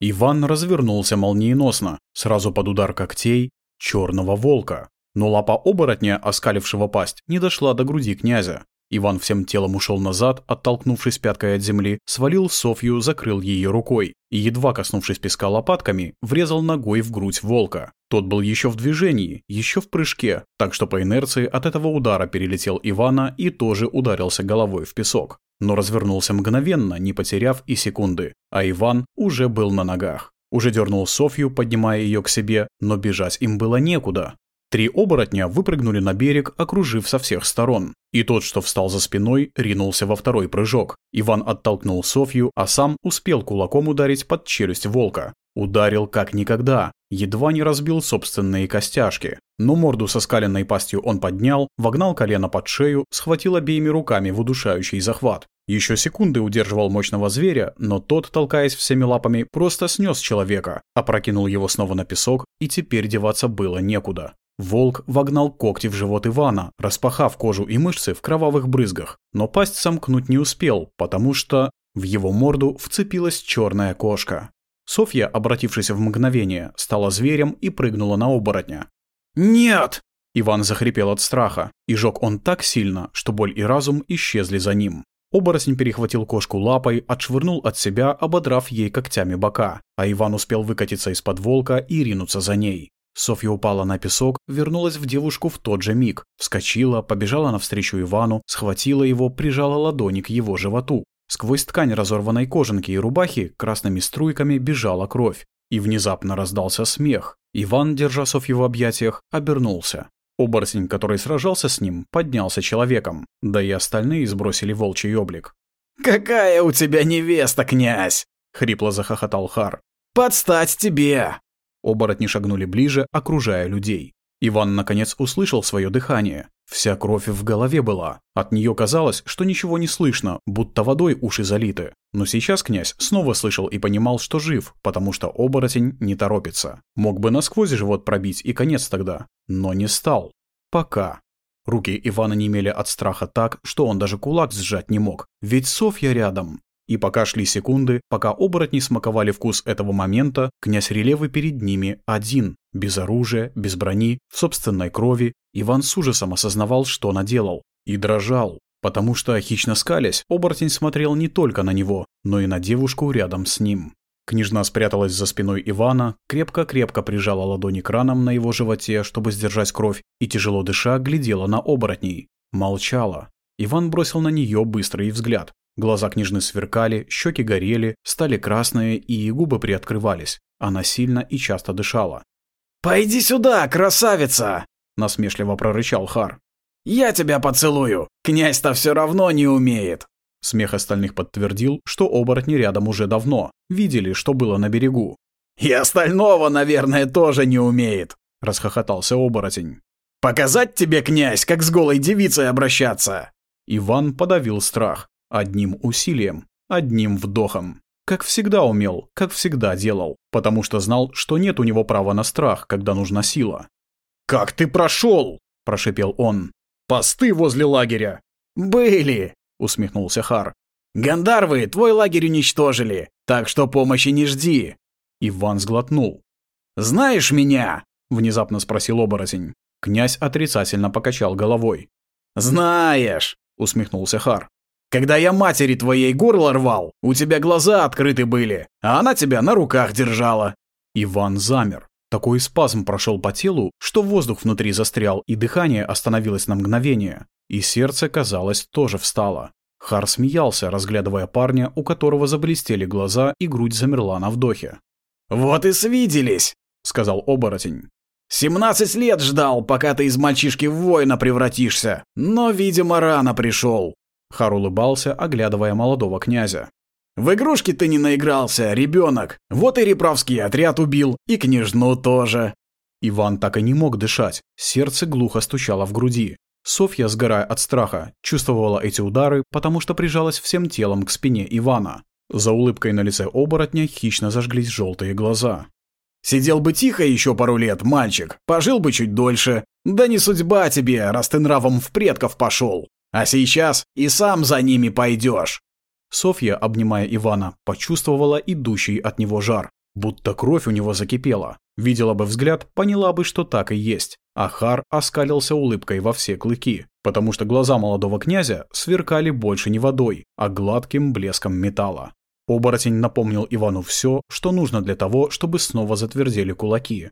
S1: Иван развернулся молниеносно, сразу под удар когтей черного волка. Но лапа оборотня, оскалившего пасть, не дошла до груди князя. Иван всем телом ушел назад, оттолкнувшись пяткой от земли, свалил Софью, закрыл ее рукой и, едва коснувшись песка лопатками, врезал ногой в грудь волка. Тот был еще в движении, еще в прыжке, так что по инерции от этого удара перелетел Ивана и тоже ударился головой в песок. Но развернулся мгновенно, не потеряв и секунды, а Иван уже был на ногах. Уже дернул Софью, поднимая ее к себе, но бежать им было некуда. Три оборотня выпрыгнули на берег, окружив со всех сторон. И тот, что встал за спиной, ринулся во второй прыжок. Иван оттолкнул Софью, а сам успел кулаком ударить под челюсть волка. Ударил как никогда, едва не разбил собственные костяшки. Но морду со скаленной пастью он поднял, вогнал колено под шею, схватил обеими руками в удушающий захват. Еще секунды удерживал мощного зверя, но тот, толкаясь всеми лапами, просто снес человека, опрокинул его снова на песок, и теперь деваться было некуда. Волк вогнал когти в живот Ивана, распахав кожу и мышцы в кровавых брызгах, но пасть сомкнуть не успел, потому что в его морду вцепилась черная кошка. Софья, обратившись в мгновение, стала зверем и прыгнула на оборотня. «Нет!» Иван захрипел от страха, и жёг он так сильно, что боль и разум исчезли за ним. Оборотень перехватил кошку лапой, отшвырнул от себя, ободрав ей когтями бока, а Иван успел выкатиться из-под волка и ринуться за ней. Софья упала на песок, вернулась в девушку в тот же миг, вскочила, побежала навстречу Ивану, схватила его, прижала ладони к его животу. Сквозь ткань разорванной кожанки и рубахи красными струйками бежала кровь. И внезапно раздался смех. Иван, держа Софью в объятиях, обернулся. Оборотень, который сражался с ним, поднялся человеком, да и остальные сбросили волчий облик.
S2: «Какая у тебя невеста, князь!» — хрипло захохотал Хар. «Подстать тебе!»
S1: Оборотни шагнули ближе, окружая людей. Иван, наконец, услышал свое дыхание. Вся кровь в голове была. От нее казалось, что ничего не слышно, будто водой уши залиты. Но сейчас князь снова слышал и понимал, что жив, потому что оборотень не торопится. Мог бы насквозь живот пробить и конец тогда. Но не стал. Пока. Руки Ивана немели от страха так, что он даже кулак сжать не мог. Ведь Софья рядом. И пока шли секунды, пока оборотни смаковали вкус этого момента, князь Релевы перед ними один, без оружия, без брони, в собственной крови, Иван с ужасом осознавал, что наделал. И дрожал, потому что, хищно скалясь, оборотень смотрел не только на него, но и на девушку рядом с ним. Княжна спряталась за спиной Ивана, крепко-крепко прижала ладони к ранам на его животе, чтобы сдержать кровь, и тяжело дыша глядела на оборотней. Молчала. Иван бросил на нее быстрый взгляд. Глаза княжны сверкали, щеки горели, стали красные и губы приоткрывались. Она сильно и часто дышала.
S2: «Пойди сюда, красавица!»
S1: — насмешливо прорычал Хар.
S2: Я тебя поцелую! Князь-то все равно не умеет!»
S1: Смех остальных подтвердил, что оборотни рядом уже давно, видели, что было на берегу.
S2: «И остального, наверное, тоже не умеет!»
S1: — расхохотался оборотень.
S2: «Показать тебе, князь, как с голой девицей обращаться!»
S1: Иван подавил страх. Одним усилием, одним вдохом. Как всегда умел, как всегда делал, потому что знал, что нет у него права на страх, когда нужна сила.
S2: «Как ты прошел?» – прошепел он. «Посты возле лагеря». «Были», – усмехнулся Хар. «Гандарвы твой лагерь уничтожили, так что помощи не жди».
S1: Иван сглотнул.
S2: «Знаешь меня?»
S1: – внезапно спросил оборотень. Князь отрицательно покачал головой.
S2: «Знаешь», — усмехнулся Хар. «Когда я матери твоей горло рвал, у тебя глаза открыты были, а она тебя на руках держала».
S1: Иван замер. Такой спазм прошел по телу, что воздух внутри застрял, и дыхание остановилось на мгновение. И сердце, казалось, тоже встало. Хар смеялся, разглядывая парня, у которого заблестели глаза и грудь замерла на вдохе.
S2: «Вот и свиделись», — сказал оборотень. «Семнадцать лет ждал, пока ты из мальчишки в воина превратишься, но, видимо, рано пришел».
S1: Хар улыбался, оглядывая молодого князя.
S2: «В игрушки ты не наигрался, ребенок. Вот и Реправский отряд убил, и княжну тоже».
S1: Иван так и не мог дышать, сердце глухо стучало в груди. Софья, сгорая от страха, чувствовала эти удары, потому что прижалась всем телом к спине Ивана. За улыбкой на лице оборотня хищно зажглись желтые глаза.
S2: Сидел бы тихо еще пару лет, мальчик, пожил бы чуть дольше. Да не судьба тебе, раз ты нравом в предков пошел. А сейчас и сам за ними пойдешь.
S1: Софья, обнимая Ивана, почувствовала идущий от него жар, будто кровь у него закипела. Видела бы взгляд, поняла бы, что так и есть. Ахар оскалился улыбкой во все клыки, потому что глаза молодого князя сверкали больше не водой, а гладким блеском металла. Оборотень напомнил Ивану все, что нужно для того, чтобы снова затвердели кулаки.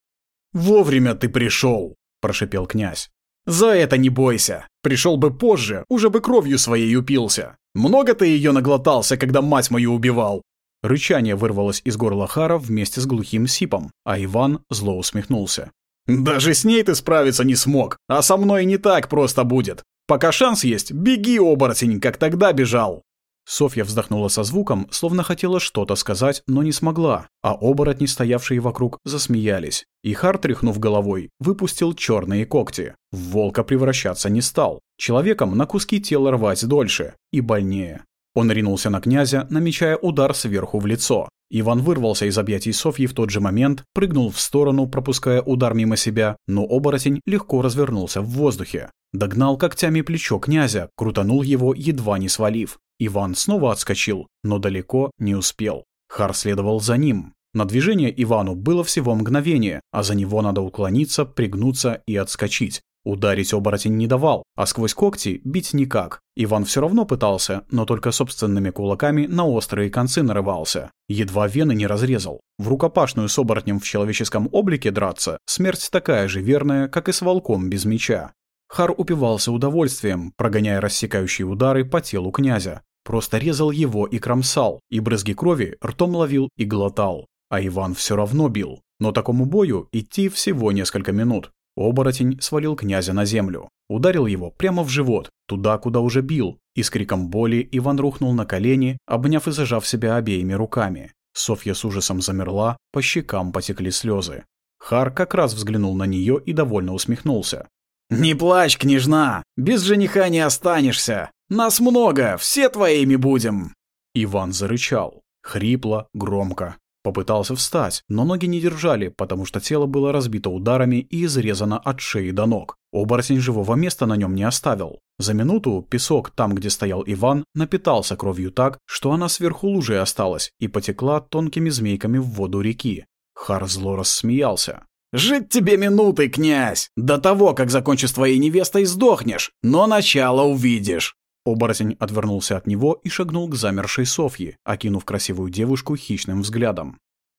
S2: «Вовремя ты пришел!» – прошипел князь. «За это не бойся! Пришел бы позже, уже бы кровью своей упился! Много ты ее наглотался, когда мать мою убивал!»
S1: Рычание вырвалось из горла Хара вместе с глухим сипом, а Иван зло усмехнулся.
S2: «Даже с ней ты справиться не смог, а со мной не так просто будет. Пока шанс есть, беги, оборотень, как тогда бежал!»
S1: Софья вздохнула со звуком, словно хотела что-то сказать, но не смогла, а оборотни, стоявшие вокруг, засмеялись. И Хар, тряхнув головой, выпустил черные когти. В волка превращаться не стал. Человеком на куски тела рвать дольше и больнее. Он ринулся на князя, намечая удар сверху в лицо. Иван вырвался из объятий Софьи в тот же момент, прыгнул в сторону, пропуская удар мимо себя, но оборотень легко развернулся в воздухе. Догнал когтями плечо князя, крутанул его, едва не свалив. Иван снова отскочил, но далеко не успел. Хар следовал за ним. На движение Ивану было всего мгновение, а за него надо уклониться, пригнуться и отскочить. Ударить оборотень не давал, а сквозь когти бить никак. Иван все равно пытался, но только собственными кулаками на острые концы нарывался. Едва вены не разрезал. В рукопашную с оборотнем в человеческом облике драться смерть такая же верная, как и с волком без меча. Хар упивался удовольствием, прогоняя рассекающие удары по телу князя. Просто резал его и кромсал, и брызги крови ртом ловил и глотал. А Иван все равно бил. Но такому бою идти всего несколько минут. Оборотень свалил князя на землю. Ударил его прямо в живот, туда, куда уже бил. И с криком боли Иван рухнул на колени, обняв и зажав себя обеими руками. Софья с ужасом замерла, по щекам потекли слезы. Хар как раз взглянул на нее и довольно усмехнулся.
S2: «Не плачь, княжна! Без жениха не останешься! Нас много, все твоими будем!»
S1: Иван зарычал. Хрипло, громко. Попытался встать, но ноги не держали, потому что тело было разбито ударами и изрезано от шеи до ног. Оборотень живого места на нем не оставил. За минуту песок там, где стоял Иван, напитался кровью так, что она сверху лужей осталась и потекла тонкими змейками в воду реки. Хар зло рассмеялся.
S2: «Жить тебе минуты, князь! До того, как закончишь с твоей невестой, сдохнешь, но начало увидишь!»
S1: Оборотень отвернулся от него и шагнул к замершей Софье, окинув красивую девушку хищным взглядом.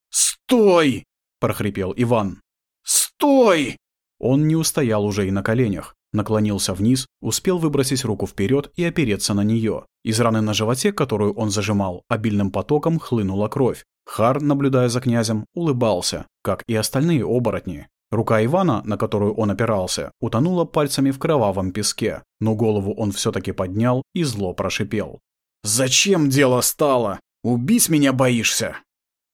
S2: «Стой!» – прохрипел Иван. «Стой!»
S1: Он не устоял уже и на коленях. Наклонился вниз, успел выбросить руку вперед и опереться на нее. Из раны на животе, которую он зажимал, обильным потоком хлынула кровь. Хар, наблюдая за князем, улыбался, как и остальные оборотни. Рука Ивана, на которую он опирался, утонула пальцами в кровавом песке, но голову он все-таки поднял и зло прошипел. «Зачем дело стало? Убить меня боишься?»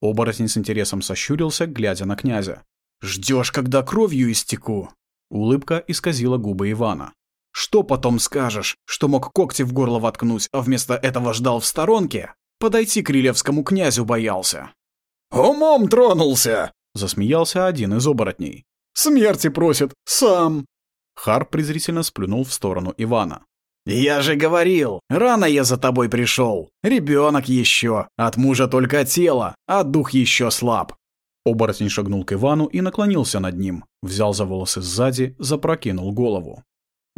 S1: Оборотень с интересом сощурился, глядя на князя. «Ждешь, когда кровью истеку?» Улыбка исказила губы Ивана. «Что потом скажешь? Что мог когти в горло воткнуть, а вместо этого ждал в сторонке? Подойти к Рилевскому князю боялся».
S2: «Умом тронулся!»
S1: — засмеялся один из оборотней.
S2: «Смерти просит! Сам!»
S1: Хар презрительно сплюнул в сторону Ивана.
S2: «Я же говорил, рано я за тобой пришел. Ребенок еще, от мужа только тело, а дух еще слаб».
S1: Оборотень шагнул к Ивану и наклонился над ним, взял за волосы сзади, запрокинул голову.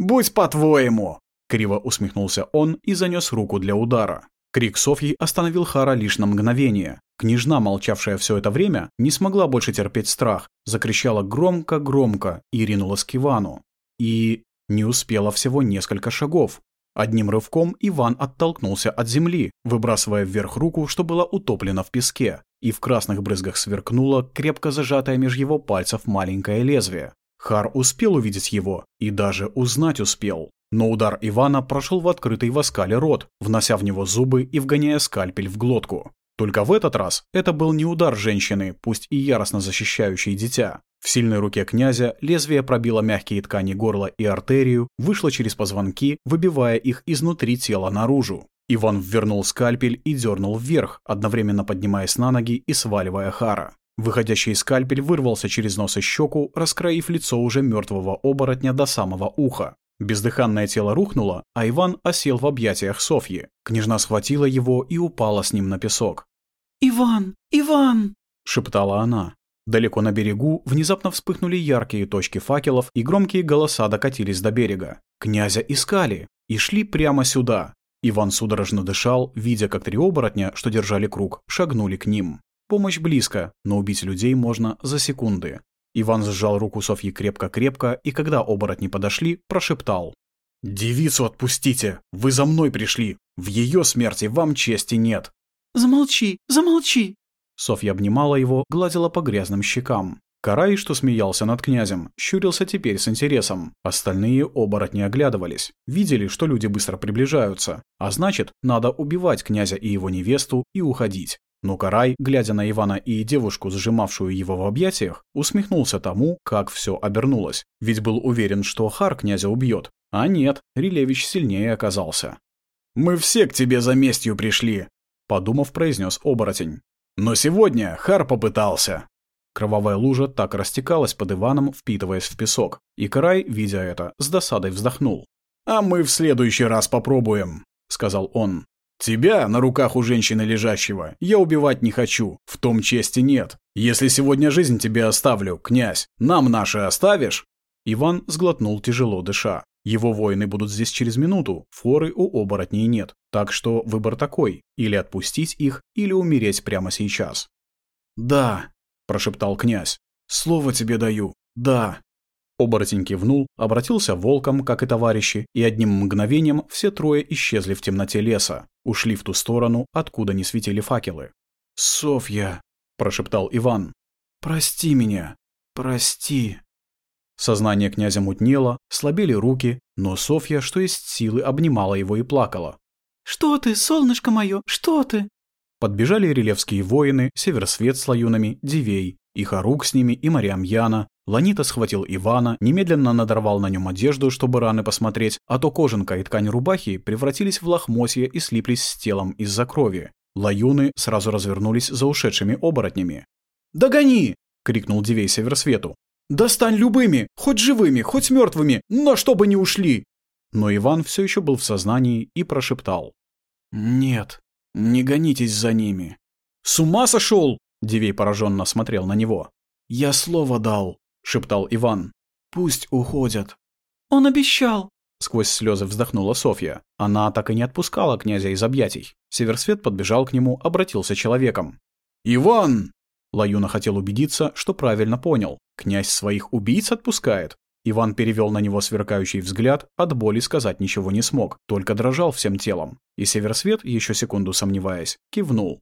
S2: «Будь по-твоему!»
S1: — криво усмехнулся он и занес руку для удара. Крик Софьи остановил Хара лишь на мгновение. Княжна, молчавшая все это время, не смогла больше терпеть страх, закричала громко-громко и ринулась к Ивану. И не успела всего несколько шагов. Одним рывком Иван оттолкнулся от земли, выбрасывая вверх руку, что была утоплена в песке, и в красных брызгах сверкнуло крепко зажатое меж его пальцев маленькое лезвие. Хар успел увидеть его и даже узнать успел. Но удар Ивана прошел в открытый в оскале рот, внося в него зубы и вгоняя скальпель в глотку. Только в этот раз это был не удар женщины, пусть и яростно защищающей дитя. В сильной руке князя лезвие пробило мягкие ткани горла и артерию, вышло через позвонки, выбивая их изнутри тела наружу. Иван ввернул скальпель и дернул вверх, одновременно поднимаясь на ноги и сваливая Хара. Выходящий скальпель вырвался через нос и щеку, раскроив лицо уже мертвого оборотня до самого уха. Бездыханное тело рухнуло, а Иван осел в объятиях Софьи. Княжна схватила его и упала с ним на песок.
S3: «Иван! Иван!»
S1: — шептала она. Далеко на берегу внезапно вспыхнули яркие точки факелов, и громкие голоса докатились до берега. Князя искали и шли прямо сюда. Иван судорожно дышал, видя, как три оборотня, что держали круг, шагнули к ним. Помощь близко, но убить людей можно за секунды. Иван сжал руку Софьи крепко-крепко, и когда оборотни подошли, прошептал. «Девицу отпустите! Вы за мной пришли! В ее смерти вам чести нет!»
S3: «Замолчи! Замолчи!»
S1: Софья обнимала его, гладила по грязным щекам. Карай, что смеялся над князем, щурился теперь с интересом. Остальные оборотни оглядывались. Видели, что люди быстро приближаются. А значит, надо убивать князя и его невесту и уходить. Но Карай, глядя на Ивана и девушку, сжимавшую его в объятиях, усмехнулся тому, как все обернулось. Ведь был уверен, что Хар князя убьет. А нет, Рилевич сильнее оказался.
S2: «Мы все к тебе за местью пришли», — подумав, произнес оборотень. Но сегодня Хар попытался.
S1: Кровавая лужа так растекалась под Иваном, впитываясь в песок, и Карай, видя это, с досадой вздохнул.
S2: «А мы в следующий раз попробуем», — сказал он. «Тебя, на руках у женщины лежащего, я убивать не хочу, в том чести нет. Если сегодня жизнь тебе оставлю, князь, нам наши оставишь?»
S1: Иван сглотнул тяжело дыша. Его воины будут здесь через минуту, форы у оборотней нет. Так что выбор такой – или отпустить их, или умереть прямо сейчас.
S2: «Да», – прошептал князь, – «слово тебе даю, да».
S1: Оборотень кивнул, обратился волком, как и товарищи, и одним мгновением все трое исчезли в темноте леса, ушли в ту сторону, откуда не светили факелы.
S2: «Софья», – прошептал Иван, – «прости меня, прости».
S1: Сознание князя мутнело, слабели руки, но Софья, что есть силы, обнимала его и плакала.
S3: «Что ты, солнышко мое, что ты?»
S1: Подбежали релевские воины, Северсвет с лаюнами, Дивей, и Харук с ними, и Марьям Яна. Ланита схватил Ивана, немедленно надорвал на нем одежду, чтобы раны посмотреть, а то кожанка и ткань рубахи превратились в лохмотья и слиплись с телом из-за крови. Лаюны сразу развернулись за ушедшими оборотнями.
S2: «Догони!» — крикнул Дивей Северсвету. Достань любыми, хоть живыми, хоть мертвыми, но чтобы не ушли!»
S1: Но Иван все еще был в сознании и прошептал.
S2: «Нет, не гонитесь за ними».
S1: «С ума сошел?» — Дивей пораженно смотрел на него.
S2: «Я слово дал», — шептал Иван. «Пусть уходят».
S3: «Он обещал», —
S1: сквозь слезы вздохнула Софья. Она так и не отпускала князя из объятий. Северсвет подбежал к нему, обратился человеком.
S2: «Иван!»
S1: Лаюна хотел убедиться, что правильно понял. Князь своих убийц отпускает. Иван перевел на него сверкающий взгляд, от боли сказать ничего не смог, только дрожал всем телом. И Северсвет, еще секунду сомневаясь, кивнул.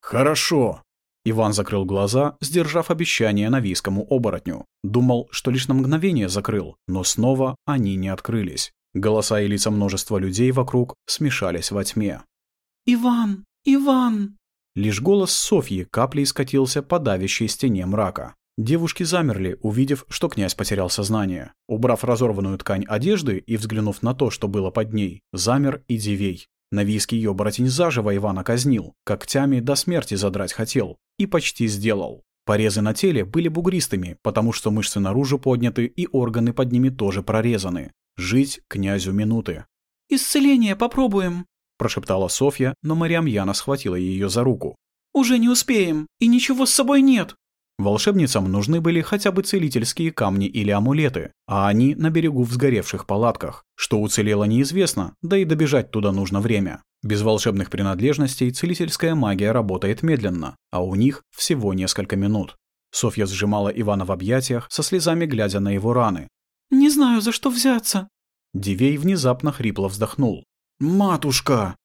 S2: «Хорошо».
S1: Иван закрыл глаза, сдержав обещание навийскому оборотню. Думал, что лишь на мгновение закрыл, но снова они не открылись. Голоса и лица множества людей вокруг смешались во тьме.
S3: «Иван! Иван!»
S1: Лишь голос Софьи каплей скатился по давящей стене мрака. Девушки замерли, увидев, что князь потерял сознание. Убрав разорванную ткань одежды и взглянув на то, что было под ней, замер и дивей. Навийский оборотень заживо Ивана казнил, когтями до смерти задрать хотел. И почти сделал. Порезы на теле были бугристыми, потому что мышцы наружу подняты и органы под ними тоже прорезаны. Жить князю минуты.
S3: «Исцеление попробуем», —
S1: прошептала Софья, но Мариам Яна схватила ее за руку.
S3: «Уже не успеем, и ничего с собой нет».
S1: Волшебницам нужны были хотя бы целительские камни или амулеты, а они на берегу в сгоревших палатках. Что уцелело неизвестно, да и добежать туда нужно время. Без волшебных принадлежностей целительская магия работает медленно, а у них всего несколько минут. Софья сжимала Ивана в объятиях, со слезами глядя на его раны.
S3: «Не знаю, за что взяться».
S1: Дивей внезапно хрипло вздохнул.
S2: «Матушка!»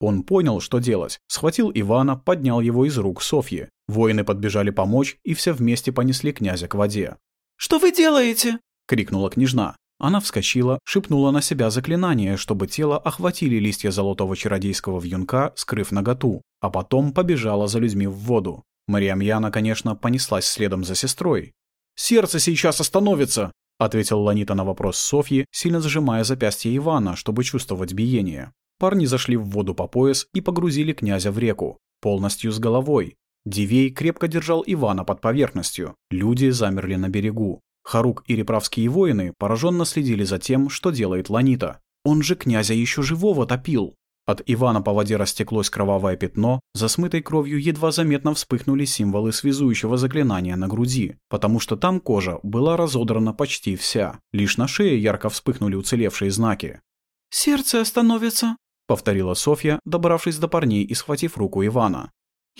S1: Он понял, что делать, схватил Ивана, поднял его из рук Софьи. Воины подбежали помочь, и все вместе понесли князя к воде.
S3: «Что вы делаете?»
S1: — крикнула княжна. Она вскочила, шепнула на себя заклинание, чтобы тело охватили листья золотого чародейского вьюнка, скрыв наготу, а потом побежала за людьми в воду. Мариамьяна, конечно, понеслась следом за сестрой.
S2: «Сердце сейчас остановится!» — ответил
S1: Ланита на вопрос Софьи, сильно зажимая запястье Ивана, чтобы чувствовать биение. Парни зашли в воду по пояс и погрузили князя в реку, полностью с головой. Дивей крепко держал Ивана под поверхностью, люди замерли на берегу. Харук и реправские воины пораженно следили за тем, что делает Ланита. Он же князя еще живого топил. От Ивана по воде растеклось кровавое пятно, за смытой кровью едва заметно вспыхнули символы связующего заклинания на груди, потому что там кожа была разодрана почти вся. Лишь на шее ярко вспыхнули уцелевшие знаки.
S3: «Сердце остановится»,
S1: повторила Софья, добравшись до парней и схватив руку Ивана.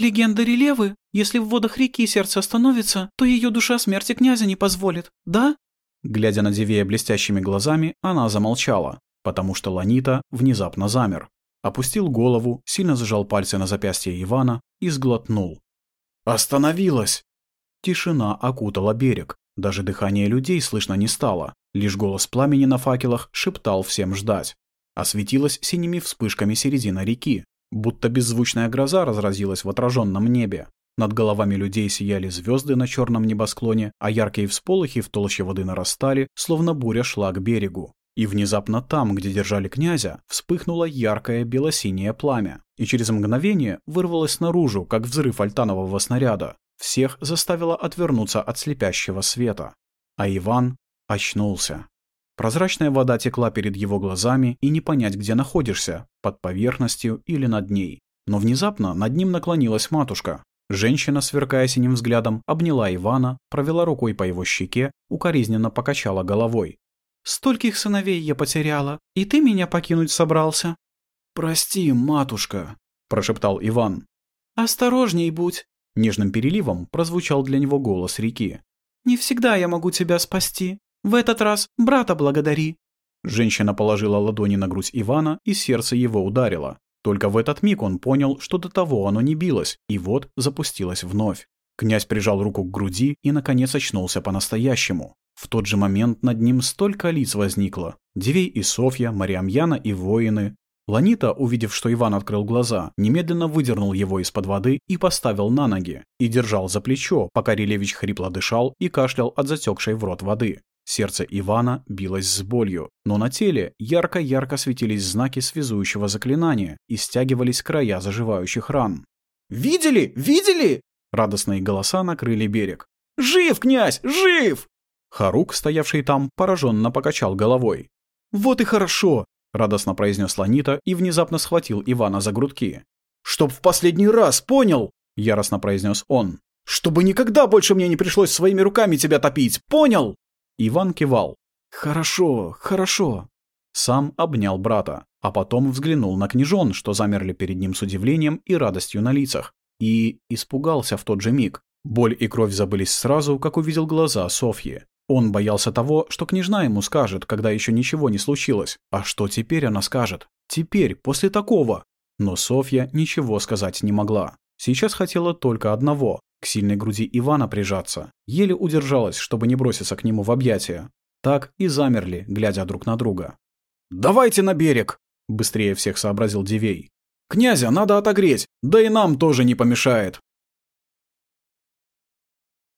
S3: «Легенда Релевы, если в водах реки сердце остановится, то ее душа смерти князя не позволит, да?»
S1: Глядя на Дивея блестящими глазами, она замолчала, потому что Ланита внезапно замер. Опустил голову, сильно зажал пальцы на запястье Ивана и сглотнул.
S2: «Остановилась!»
S1: Тишина окутала берег. Даже дыхание людей слышно не стало. Лишь голос пламени на факелах шептал всем ждать осветилась синими вспышками середина реки, будто беззвучная гроза разразилась в отраженном небе. Над головами людей сияли звезды на черном небосклоне, а яркие всполохи в толще воды нарастали, словно буря шла к берегу. И внезапно там, где держали князя, вспыхнуло яркое белосинее пламя, и через мгновение вырвалось наружу, как взрыв альтанового снаряда. Всех заставило отвернуться от слепящего света. А Иван очнулся. Прозрачная вода текла перед его глазами, и не понять, где находишься, под поверхностью или над ней. Но внезапно над ним наклонилась матушка. Женщина, сверкая синим взглядом, обняла Ивана, провела рукой по его щеке, укоризненно покачала головой.
S3: «Стольких сыновей я потеряла, и ты меня покинуть собрался?»
S2: «Прости, матушка», — прошептал Иван.
S3: «Осторожней будь», —
S1: нежным переливом прозвучал для него голос реки.
S3: «Не всегда я могу тебя спасти. В этот раз брата благодари».
S1: Женщина положила ладони на грудь Ивана, и сердце его ударило. Только в этот миг он понял, что до того оно не билось, и вот запустилось вновь. Князь прижал руку к груди и, наконец, очнулся по-настоящему. В тот же момент над ним столько лиц возникло. Дивей и Софья, Мариамьяна и воины. Ланита, увидев, что Иван открыл глаза, немедленно выдернул его из-под воды и поставил на ноги. И держал за плечо, пока Релевич хрипло дышал и кашлял от затекшей в рот воды. Сердце Ивана билось с болью, но на теле ярко-ярко светились знаки связующего заклинания и стягивались края заживающих ран.
S2: «Видели? Видели?»
S1: Радостные голоса накрыли берег.
S2: «Жив, князь, жив!»
S1: Харук, стоявший там, пораженно покачал головой.
S2: «Вот и хорошо!»
S1: — радостно произнес Ланита и внезапно схватил Ивана за грудки.
S2: «Чтоб в последний раз, понял?»
S1: — яростно произнес он.
S2: «Чтобы никогда больше мне не пришлось своими руками тебя топить, понял?»
S1: Иван кивал.
S2: «Хорошо, хорошо».
S1: Сам обнял брата, а потом взглянул на княжон, что замерли перед ним с удивлением и радостью на лицах. И испугался в тот же миг. Боль и кровь забылись сразу, как увидел глаза Софьи. Он боялся того, что княжна ему скажет, когда еще ничего не случилось. А что теперь она скажет? Теперь, после такого? Но Софья ничего сказать не могла. Сейчас хотела только одного к сильной груди Ивана прижаться, еле удержалась, чтобы не броситься к нему в объятия. Так и замерли, глядя друг на друга. «Давайте на берег!» — быстрее всех сообразил Дивей. «Князя надо отогреть, да и нам тоже не помешает!»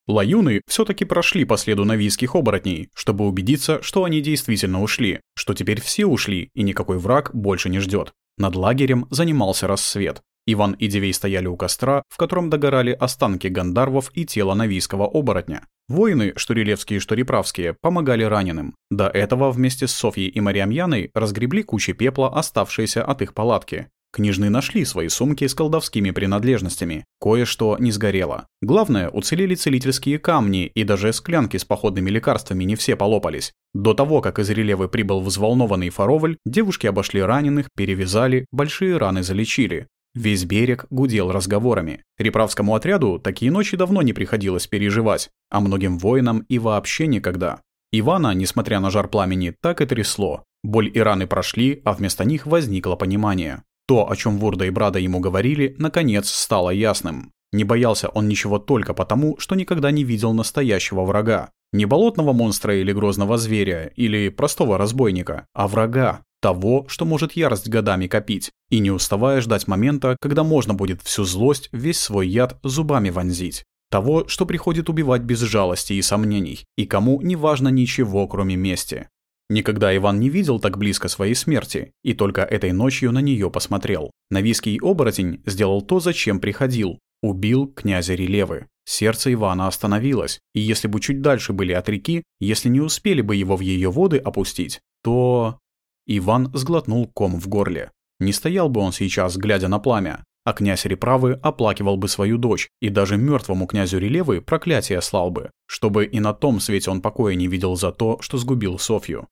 S1: Лаюны все-таки прошли по следу навийских оборотней, чтобы убедиться, что они действительно ушли, что теперь все ушли и никакой враг больше не ждет. Над лагерем занимался рассвет. Иван и Дивей стояли у костра, в котором догорали останки гандарвов и тело навийского оборотня. Воины, что релевские, что реправские, помогали раненым. До этого вместе с Софьей и Мариамьяной разгребли кучи пепла, оставшиеся от их палатки. Княжны нашли свои сумки с колдовскими принадлежностями. Кое-что не сгорело. Главное, уцелели целительские камни, и даже склянки с походными лекарствами не все полопались. До того, как из релевы прибыл взволнованный Фароваль, девушки обошли раненых, перевязали, большие раны залечили. Весь берег гудел разговорами. Реправскому отряду такие ночи давно не приходилось переживать, а многим воинам и вообще никогда. Ивана, несмотря на жар пламени, так и трясло. Боль и раны прошли, а вместо них возникло понимание. То, о чем Вурда и Брада ему говорили, наконец стало ясным. Не боялся он ничего только потому, что никогда не видел настоящего врага. Не болотного монстра или грозного зверя, или простого разбойника, а врага, того, что может ярость годами копить, и не уставая ждать момента, когда можно будет всю злость, весь свой яд зубами вонзить. Того, что приходит убивать без жалости и сомнений, и кому не важно ничего, кроме мести. Никогда Иван не видел так близко своей смерти, и только этой ночью на нее посмотрел. Навиский оборотень сделал то, зачем приходил. Убил князя Релевы. Сердце Ивана остановилось, и если бы чуть дальше были от реки, если не успели бы его в ее воды опустить, то... Иван сглотнул ком в горле. Не стоял бы он сейчас, глядя на пламя, а князь Реправы оплакивал бы свою дочь, и даже мертвому князю Релевы проклятие слал бы, чтобы и на том свете он покоя не видел за то, что сгубил Софью.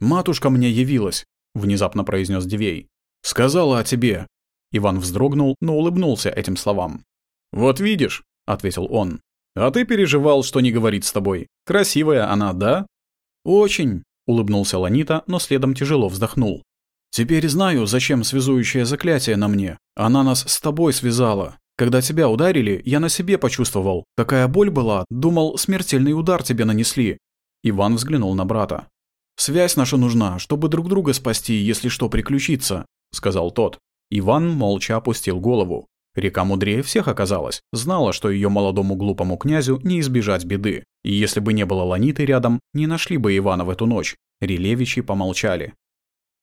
S1: «Матушка мне явилась», — внезапно произнес Дивей. «Сказала о тебе». Иван вздрогнул, но улыбнулся этим словам. «Вот видишь», — ответил он. «А ты переживал, что не говорит с тобой. Красивая она, да?» «Очень», — улыбнулся Ланита, но следом тяжело вздохнул. «Теперь знаю, зачем связующее заклятие на мне. Она нас с тобой связала. Когда тебя ударили, я на себе почувствовал. Такая боль была, думал, смертельный удар тебе нанесли». Иван взглянул на брата. «Связь наша нужна, чтобы друг друга спасти, если что приключится», — сказал тот. Иван молча опустил голову. Река мудрее всех оказалась, знала, что ее молодому глупому князю не избежать беды. И если бы не было Ланиты рядом, не нашли бы Ивана в эту ночь. Релевичи помолчали.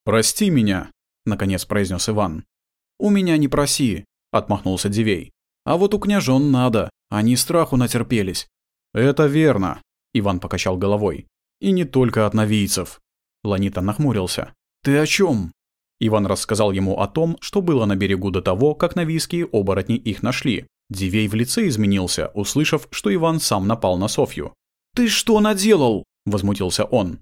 S1: «Прости меня», — наконец произнес Иван. «У меня не проси», — отмахнулся Дивей. «А вот у княжон надо, они страху натерпелись». «Это верно», — Иван покачал головой. И не только от навийцев. Ланита нахмурился. «Ты о чем? Иван рассказал ему о том, что было на берегу до того, как навийские оборотни их нашли. Дивей в лице изменился, услышав, что Иван сам напал на Софью. «Ты что наделал?» – возмутился он.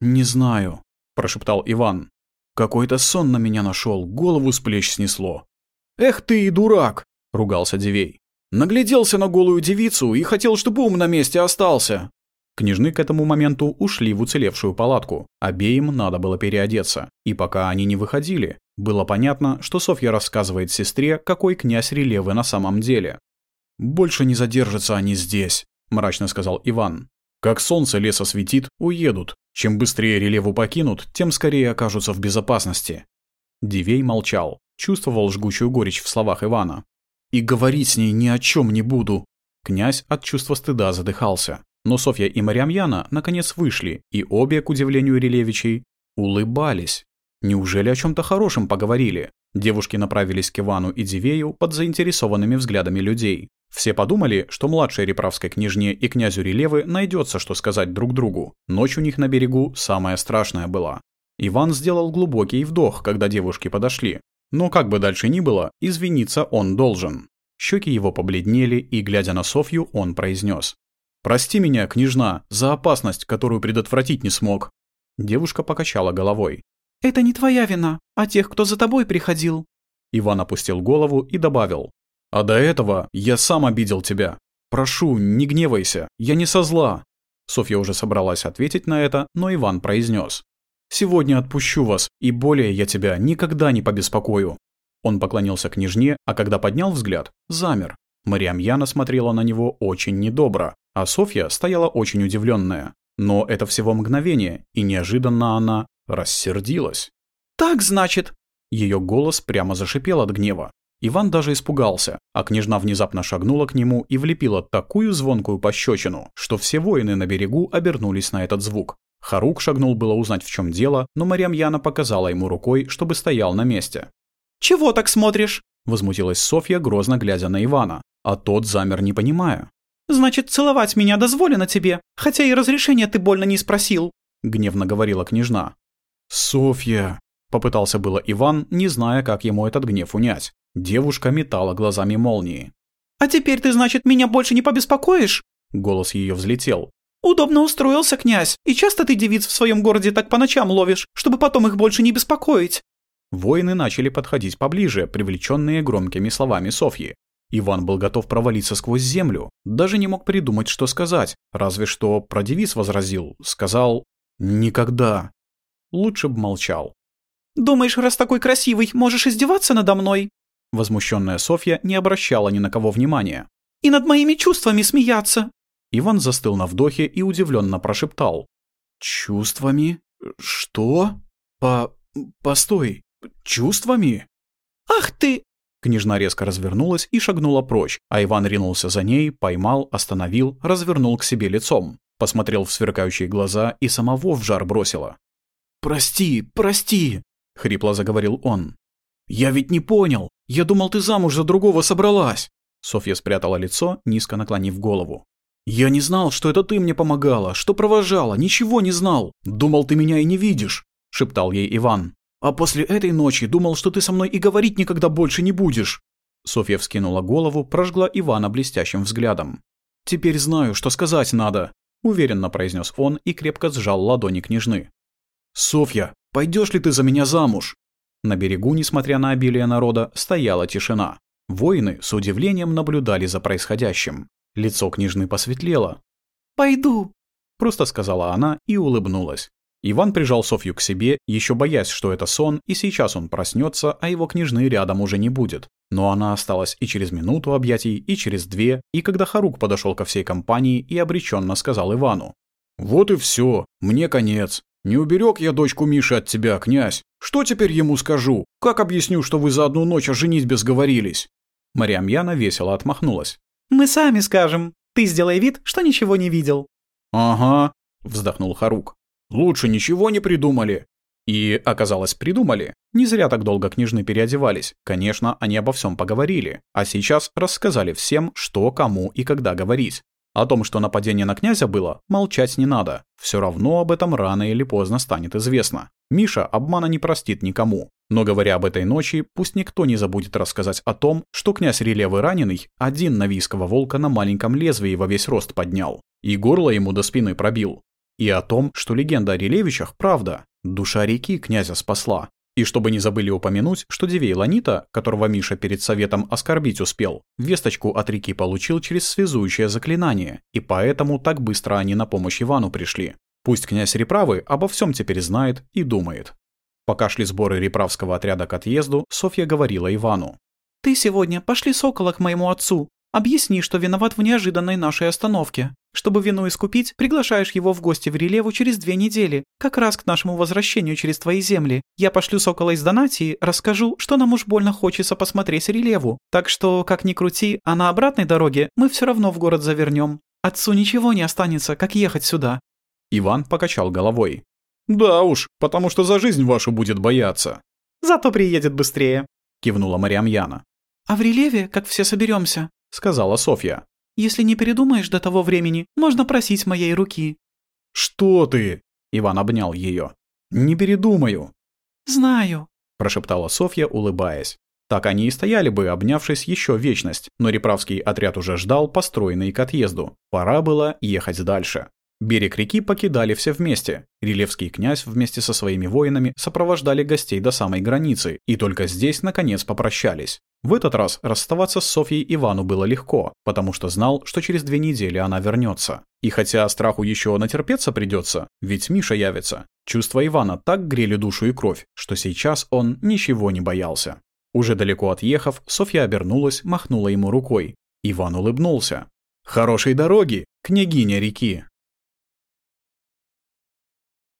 S1: «Не знаю», – прошептал Иван. «Какой-то сон на меня нашел, голову с плеч снесло». «Эх ты и дурак!» – ругался Дивей. «Нагляделся на голую девицу и хотел, чтобы ум на месте остался. Княжны к этому моменту ушли в уцелевшую палатку. Обеим надо было переодеться. И пока они не выходили, было понятно, что Софья рассказывает сестре, какой князь Релевы на самом деле. «Больше не задержатся они здесь», — мрачно сказал Иван. «Как солнце леса светит, уедут. Чем быстрее Релеву покинут, тем скорее окажутся в безопасности». Дивей молчал, чувствовал жгучую горечь в словах Ивана. «И говорить с ней ни о чем не буду». Князь от чувства стыда задыхался. Но Софья и Марьямьяна наконец вышли, и обе, к удивлению Релевичей, улыбались. Неужели о чем то хорошем поговорили? Девушки направились к Ивану и Дивею под заинтересованными взглядами людей. Все подумали, что младшей реправской княжне и князю Релевы найдется, что сказать друг другу. Ночь у них на берегу самая страшная была. Иван сделал глубокий вдох, когда девушки подошли. Но как бы дальше ни было, извиниться он должен. Щеки его побледнели, и, глядя на Софью, он произнес: «Прости меня, княжна, за опасность, которую предотвратить не смог». Девушка покачала головой.
S3: «Это не твоя вина, а тех, кто за тобой приходил».
S1: Иван опустил голову и добавил. «А до этого я сам обидел тебя. Прошу, не гневайся, я не со зла». Софья уже собралась ответить на это, но Иван произнес. «Сегодня отпущу вас, и более я тебя никогда не побеспокою». Он поклонился княжне, а когда поднял взгляд, замер. Мариам Яна смотрела на него очень недобро, а Софья стояла очень удивленная. Но это всего мгновение, и неожиданно она рассердилась.
S3: «Так, значит?»
S1: Ее голос прямо зашипел от гнева. Иван даже испугался, а княжна внезапно шагнула к нему и влепила такую звонкую пощечину, что все воины на берегу обернулись на этот звук. Харук шагнул было узнать, в чем дело, но Марьям Яна показала ему рукой, чтобы стоял на месте.
S3: «Чего так смотришь?»
S1: — возмутилась Софья, грозно глядя на Ивана, а тот замер, не понимая.
S3: «Значит, целовать меня дозволено тебе, хотя и разрешения ты больно не спросил», —
S1: гневно говорила княжна. «Софья!» — попытался было Иван, не зная, как ему этот гнев унять. Девушка метала глазами молнии.
S3: «А теперь ты, значит, меня больше не побеспокоишь?»
S1: Голос ее взлетел.
S3: «Удобно устроился, князь, и часто ты девиц в своем городе так по ночам ловишь, чтобы потом их больше не беспокоить».
S1: Воины начали подходить поближе, привлеченные громкими словами Софьи. Иван был готов провалиться сквозь землю, даже не мог придумать, что сказать, разве что про девиз возразил, сказал «никогда». Лучше б молчал.
S3: «Думаешь, раз такой красивый, можешь издеваться надо мной?»
S1: Возмущенная Софья не обращала ни на кого внимания.
S3: «И над моими чувствами смеяться!»
S1: Иван застыл на вдохе и удивленно прошептал. «Чувствами? Что? По... постой, чувствами?»
S3: «Ах ты!»
S1: Княжна резко развернулась и шагнула прочь, а Иван ринулся за ней, поймал, остановил, развернул к себе лицом, посмотрел в сверкающие глаза и самого в жар бросила. «Прости, прости!» — хрипло заговорил он. «Я ведь не понял. Я думал, ты замуж за другого собралась». Софья спрятала лицо, низко наклонив голову. «Я не знал, что это ты мне помогала, что провожала, ничего не знал. Думал, ты меня и не видишь», — шептал ей Иван. «А после этой ночи думал, что ты со мной и говорить никогда больше не будешь». Софья вскинула голову, прожгла Ивана блестящим взглядом. «Теперь знаю, что сказать надо», — уверенно произнес он и крепко сжал ладони княжны. «Софья, пойдешь ли ты за меня замуж?» На берегу, несмотря на обилие народа, стояла тишина. Воины с удивлением наблюдали за происходящим. Лицо княжны посветлело.
S3: «Пойду», —
S1: просто сказала она и улыбнулась. Иван прижал Софью к себе, еще боясь, что это сон, и сейчас он проснется, а его княжны рядом уже не будет. Но она осталась и через минуту объятий, и через две, и когда Харук подошел ко всей компании и обреченно сказал Ивану. «Вот и все, мне конец. Не уберег я дочку Миши от тебя, князь. Что теперь ему скажу? Как объясню, что вы за одну ночь о женитьбе сговорились?» Мариамьяна весело отмахнулась.
S3: «Мы сами скажем. Ты сделай вид, что ничего не видел».
S1: «Ага», — вздохнул Харук. «Лучше ничего не придумали». И, оказалось, придумали. Не зря так долго княжны переодевались. Конечно, они обо всем поговорили. А сейчас рассказали всем, что, кому и когда говорить. О том, что нападение на князя было, молчать не надо. Все равно об этом рано или поздно станет известно. Миша обмана не простит никому. Но говоря об этой ночи, пусть никто не забудет рассказать о том, что князь Релевы раненый один навийского волка на маленьком лезвии во весь рост поднял. И горло ему до спины пробил. И о том, что легенда о Релевичах правда. Душа реки князя спасла. И чтобы не забыли упомянуть, что Дивей Ланита, которого Миша перед советом оскорбить успел, весточку от реки получил через связующее заклинание, и поэтому так быстро они на помощь Ивану пришли. Пусть князь Реправы обо всем теперь знает и думает. Пока шли сборы Реправского отряда к отъезду, Софья говорила Ивану.
S3: «Ты сегодня пошли сокола к моему отцу. Объясни, что виноват в неожиданной нашей остановке. Чтобы вину искупить, приглашаешь его в гости в Релеву через две недели, как раз к нашему возвращению через твои земли. Я пошлю сокола из Донатии, расскажу, что нам уж больно хочется посмотреть Релеву. Так что, как ни крути, а на обратной дороге мы все равно в город завернем. Отцу ничего не останется, как ехать сюда».
S1: Иван покачал головой. «Да уж, потому что за жизнь вашу будет бояться».
S3: «Зато приедет быстрее», —
S1: кивнула Мариамьяна.
S3: «А в Релеве, как все соберемся,
S1: сказала Софья.
S3: «Если не передумаешь до того времени, можно просить моей руки».
S1: «Что ты?» — Иван обнял ее. «Не передумаю».
S3: «Знаю», —
S1: прошептала Софья, улыбаясь. Так они и стояли бы, обнявшись еще вечность, но Реправский отряд уже ждал, построенный к отъезду. Пора было ехать дальше. Берег реки покидали все вместе. Рилевский князь вместе со своими воинами сопровождали гостей до самой границы, и только здесь, наконец, попрощались. В этот раз расставаться с Софьей Ивану было легко, потому что знал, что через две недели она вернется. И хотя страху еще натерпеться придется, ведь Миша явится, чувства Ивана так грели душу и кровь, что сейчас он ничего не боялся. Уже далеко отъехав, Софья обернулась, махнула ему рукой. Иван улыбнулся. «Хорошей дороги, княгиня реки!»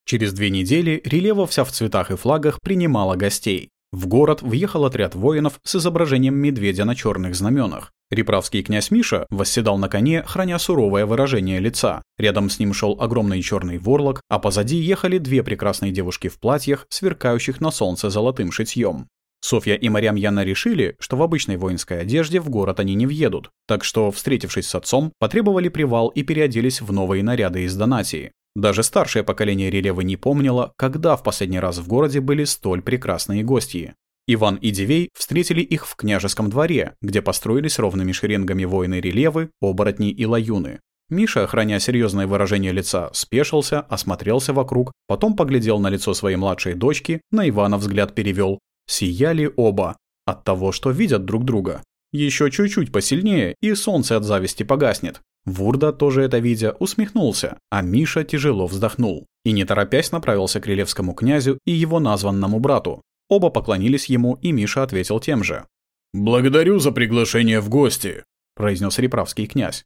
S1: Через две недели Релева вся в цветах и флагах принимала гостей. В город въехал отряд воинов с изображением медведя на черных знаменах. Реправский князь Миша восседал на коне, храня суровое выражение лица. Рядом с ним шел огромный черный ворлок, а позади ехали две прекрасные девушки в платьях, сверкающих на солнце золотым шитьем. Софья и Марьям Яна решили, что в обычной воинской одежде в город они не въедут, так что, встретившись с отцом, потребовали привал и переоделись в новые наряды из Донатии. Даже старшее поколение Релевы не помнило, когда в последний раз в городе были столь прекрасные гости. Иван и Дивей встретили их в княжеском дворе, где построились ровными шеренгами воины Релевы, оборотни и лаюны. Миша, храня серьезное выражение лица, спешился, осмотрелся вокруг, потом поглядел на лицо своей младшей дочки, на Ивана взгляд перевел. Сияли оба от того, что видят друг друга. Еще чуть-чуть посильнее, и солнце от зависти погаснет. Вурда, тоже это видя, усмехнулся, а Миша тяжело вздохнул и, не торопясь, направился к Рилевскому князю и его названному брату. Оба поклонились ему, и Миша ответил тем же.
S2: «Благодарю за приглашение в гости», —
S1: произнес Реправский князь.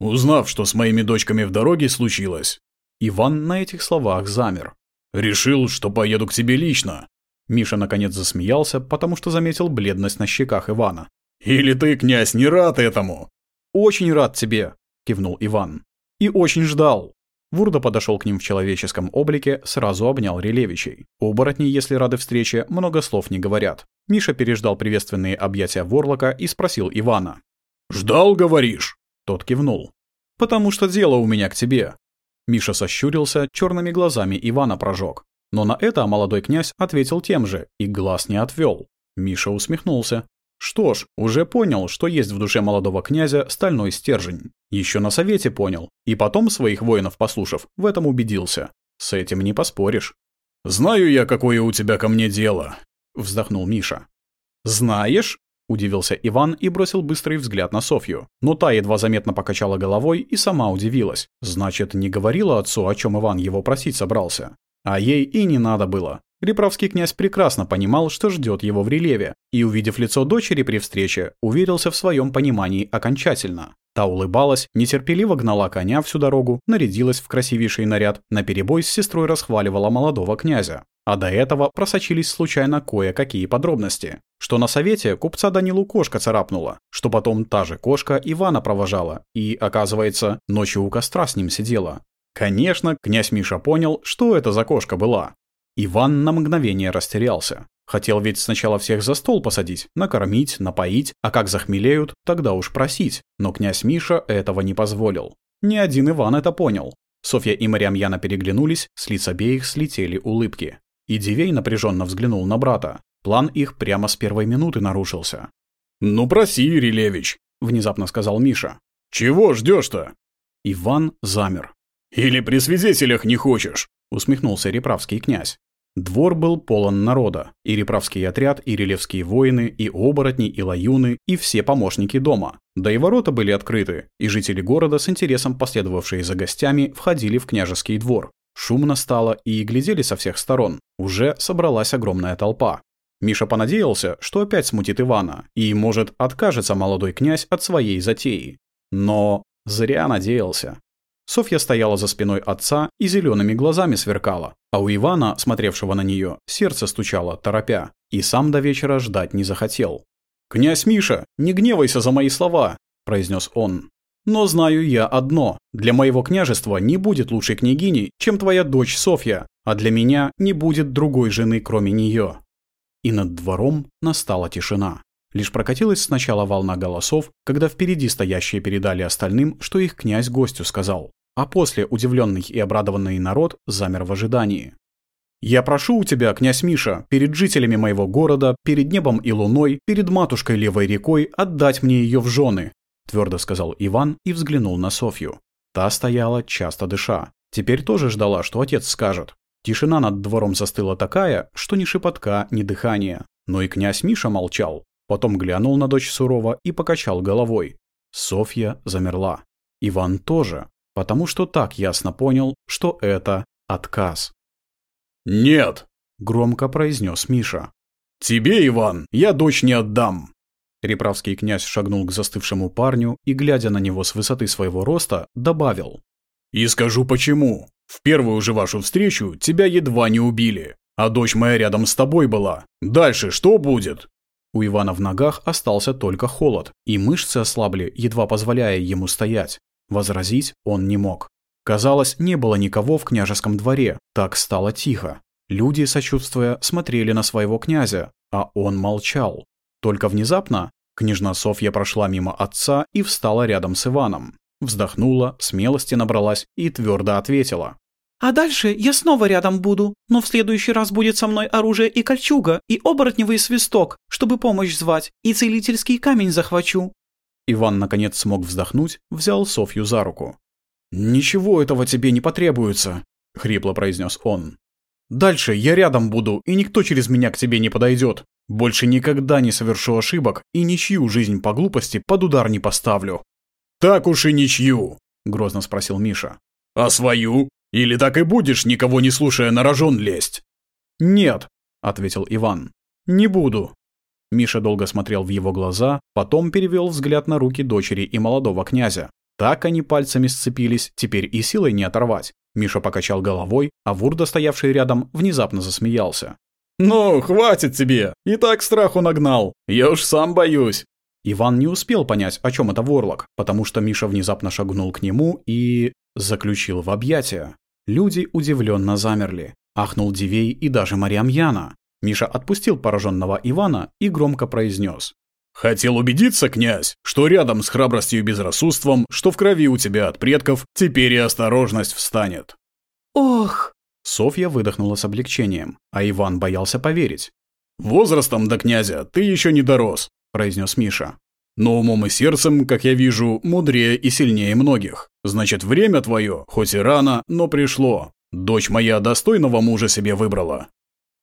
S2: «Узнав, что с моими дочками в дороге случилось...»
S1: Иван на этих словах замер.
S2: «Решил, что поеду к тебе лично».
S1: Миша наконец засмеялся, потому что заметил бледность на щеках Ивана.
S2: «Или ты, князь, не рад этому?»
S1: «Очень рад тебе», кивнул Иван. И очень ждал. Вурда подошел к ним в человеческом облике, сразу обнял Релевичей. Оборотни, если рады встрече, много слов не говорят. Миша переждал приветственные объятия Ворлока и спросил Ивана.
S2: «Ждал, говоришь?»
S1: Тот кивнул. «Потому что дело у меня к тебе». Миша сощурился, черными глазами Ивана прожег. Но на это молодой князь ответил тем же и глаз не отвел. Миша усмехнулся. Что ж, уже понял, что есть в душе молодого князя стальной стержень. Еще на совете понял, и потом своих воинов послушав, в этом убедился. С этим не поспоришь.
S2: «Знаю я, какое у тебя ко мне дело», —
S1: вздохнул Миша. «Знаешь?» — удивился Иван и бросил быстрый взгляд на Софью. Но та едва заметно покачала головой и сама удивилась. Значит, не говорила отцу, о чем Иван его просить собрался. А ей и не надо было. Реправский князь прекрасно понимал, что ждет его в релеве, и, увидев лицо дочери при встрече, уверился в своем понимании окончательно. Та улыбалась, нетерпеливо гнала коня всю дорогу, нарядилась в красивейший наряд, наперебой с сестрой расхваливала молодого князя. А до этого просочились случайно кое-какие подробности. Что на совете купца Данилу кошка царапнула, что потом та же кошка Ивана провожала, и, оказывается, ночью у костра с ним сидела. Конечно, князь Миша понял, что это за кошка была. Иван на мгновение растерялся. Хотел ведь сначала всех за стол посадить, накормить, напоить, а как захмелеют, тогда уж просить. Но князь Миша этого не позволил. Ни один Иван это понял. Софья и Марьям Яна переглянулись, с лиц обеих слетели улыбки. И Дивей напряженно взглянул на брата. План их прямо с первой минуты нарушился.
S2: «Ну проси, Рилевич», — внезапно сказал Миша. «Чего ждешь-то?»
S1: Иван замер.
S2: «Или при свидетелях не хочешь?» — усмехнулся Реправский князь.
S1: Двор был полон народа. И Реправский отряд, и релевские воины, и оборотни, и лаюны, и все помощники дома. Да и ворота были открыты, и жители города, с интересом последовавшие за гостями, входили в княжеский двор. Шумно стало, и глядели со всех сторон. Уже собралась огромная толпа. Миша понадеялся, что опять смутит Ивана, и, может, откажется молодой князь от своей затеи. Но зря надеялся. Софья стояла за спиной отца и зелеными глазами сверкала, а у Ивана, смотревшего на нее, сердце стучало, торопя, и сам до вечера ждать не захотел. «Князь Миша, не гневайся за мои слова», – произнес он. «Но знаю я одно. Для моего княжества не будет лучшей княгини, чем твоя дочь Софья, а для меня не будет другой жены, кроме нее». И над двором настала тишина. Лишь прокатилась сначала волна голосов, когда впереди стоящие передали остальным, что их князь гостю сказал а после удивленный и обрадованный народ замер в ожидании. «Я прошу у тебя, князь Миша, перед жителями моего города, перед небом и луной, перед матушкой Левой рекой отдать мне ее в жены», твердо сказал Иван и взглянул на Софью. Та стояла, часто дыша. Теперь тоже ждала, что отец скажет. Тишина над двором застыла такая, что ни шепотка, ни дыхания. Но и князь Миша молчал. Потом глянул на дочь сурово и покачал головой. Софья замерла. Иван тоже потому что так ясно понял, что это отказ.
S2: «Нет!»
S1: — громко произнес Миша.
S2: «Тебе, Иван, я дочь не отдам!»
S1: Реправский князь шагнул к застывшему парню и, глядя на него с высоты своего роста, добавил. «И скажу почему. В первую же вашу встречу тебя едва не убили, а дочь моя рядом с тобой была. Дальше что будет?» У Ивана в ногах остался только холод, и мышцы ослабли, едва позволяя ему стоять. Возразить он не мог. Казалось, не было никого в княжеском дворе, так стало тихо. Люди, сочувствуя, смотрели на своего князя, а он молчал. Только внезапно княжна Софья прошла мимо отца и встала рядом с Иваном. Вздохнула, смелости набралась и твердо ответила.
S3: «А дальше я снова рядом буду, но в следующий раз будет со мной оружие и кольчуга, и оборотневый свисток, чтобы помощь звать, и целительский камень захвачу».
S1: Иван, наконец, смог вздохнуть, взял Софью за руку. «Ничего этого тебе не потребуется», — хрипло произнес он. «Дальше я рядом буду, и никто через меня к тебе не подойдет. Больше никогда не совершу ошибок и ничью жизнь по глупости под удар не поставлю». «Так уж и ничью», — грозно спросил Миша. «А свою? Или так и будешь, никого не слушая, на рожон лезть?» «Нет», — ответил Иван. «Не буду». Миша долго смотрел в его глаза, потом перевел взгляд на руки дочери и молодого князя. Так они пальцами сцепились, теперь и силой не оторвать. Миша покачал головой, а Вурда, стоявший рядом, внезапно засмеялся. «Ну, хватит тебе! И так страху нагнал! Я уж сам боюсь!» Иван не успел понять, о чем это Ворлок, потому что Миша внезапно шагнул к нему и... заключил в объятия. Люди удивленно замерли. Ахнул Дивей и даже Марьямьяна. Миша отпустил пораженного Ивана и громко произнес: «Хотел убедиться, князь, что рядом с храбростью и безрассудством, что в крови у тебя от предков, теперь и осторожность встанет».
S3: «Ох!»
S1: Софья выдохнула с облегчением, а Иван боялся поверить. «Возрастом до князя ты еще не дорос», — произнес Миша. «Но умом и сердцем, как я вижу, мудрее и сильнее многих. Значит, время твое, хоть и рано, но пришло. Дочь моя достойного мужа себе выбрала».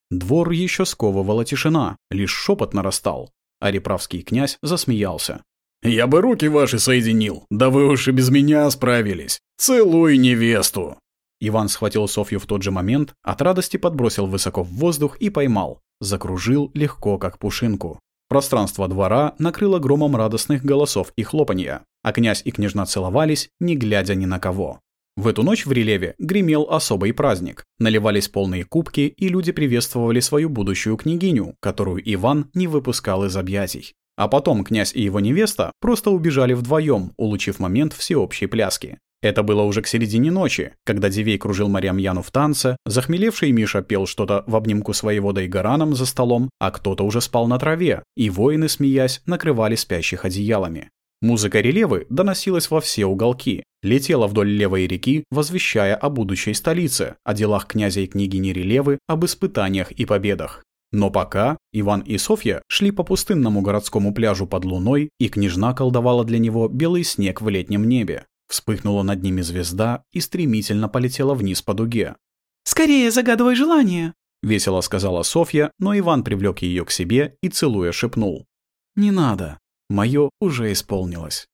S1: Двор еще сковывала тишина, лишь шепот нарастал, а реправский князь засмеялся. «Я бы руки ваши соединил, да вы уж и без меня справились. Целуй невесту!» Иван схватил Софью в тот же момент, от радости подбросил высоко в воздух и поймал. Закружил легко, как пушинку. Пространство двора накрыло громом радостных голосов и хлопанья, а князь и княжна целовались, не глядя ни на кого. В эту ночь в Релеве гремел особый праздник. Наливались полные кубки, и люди приветствовали свою будущую княгиню, которую Иван не выпускал из объятий. А потом князь и его невеста просто убежали вдвоем, улучив момент всеобщей пляски. Это было уже к середине ночи, когда Дивей кружил Марьям Яну в танце, захмелевший Миша пел что-то в обнимку с воеводой Гараном за столом, а кто-то уже спал на траве, и воины, смеясь, накрывали спящих одеялами. Музыка релевы доносилась во все уголки, летела вдоль левой реки, возвещая о будущей столице, о делах князя и княгини Релевы, об испытаниях и победах. Но пока Иван и Софья шли по пустынному городскому пляжу под луной, и княжна колдовала для него белый снег в летнем небе. Вспыхнула над ними звезда и стремительно полетела вниз по дуге.
S3: «Скорее загадывай желание!»
S1: — весело сказала Софья, но Иван привлек ее к себе и, целуя, шепнул. «Не надо. Мое уже исполнилось».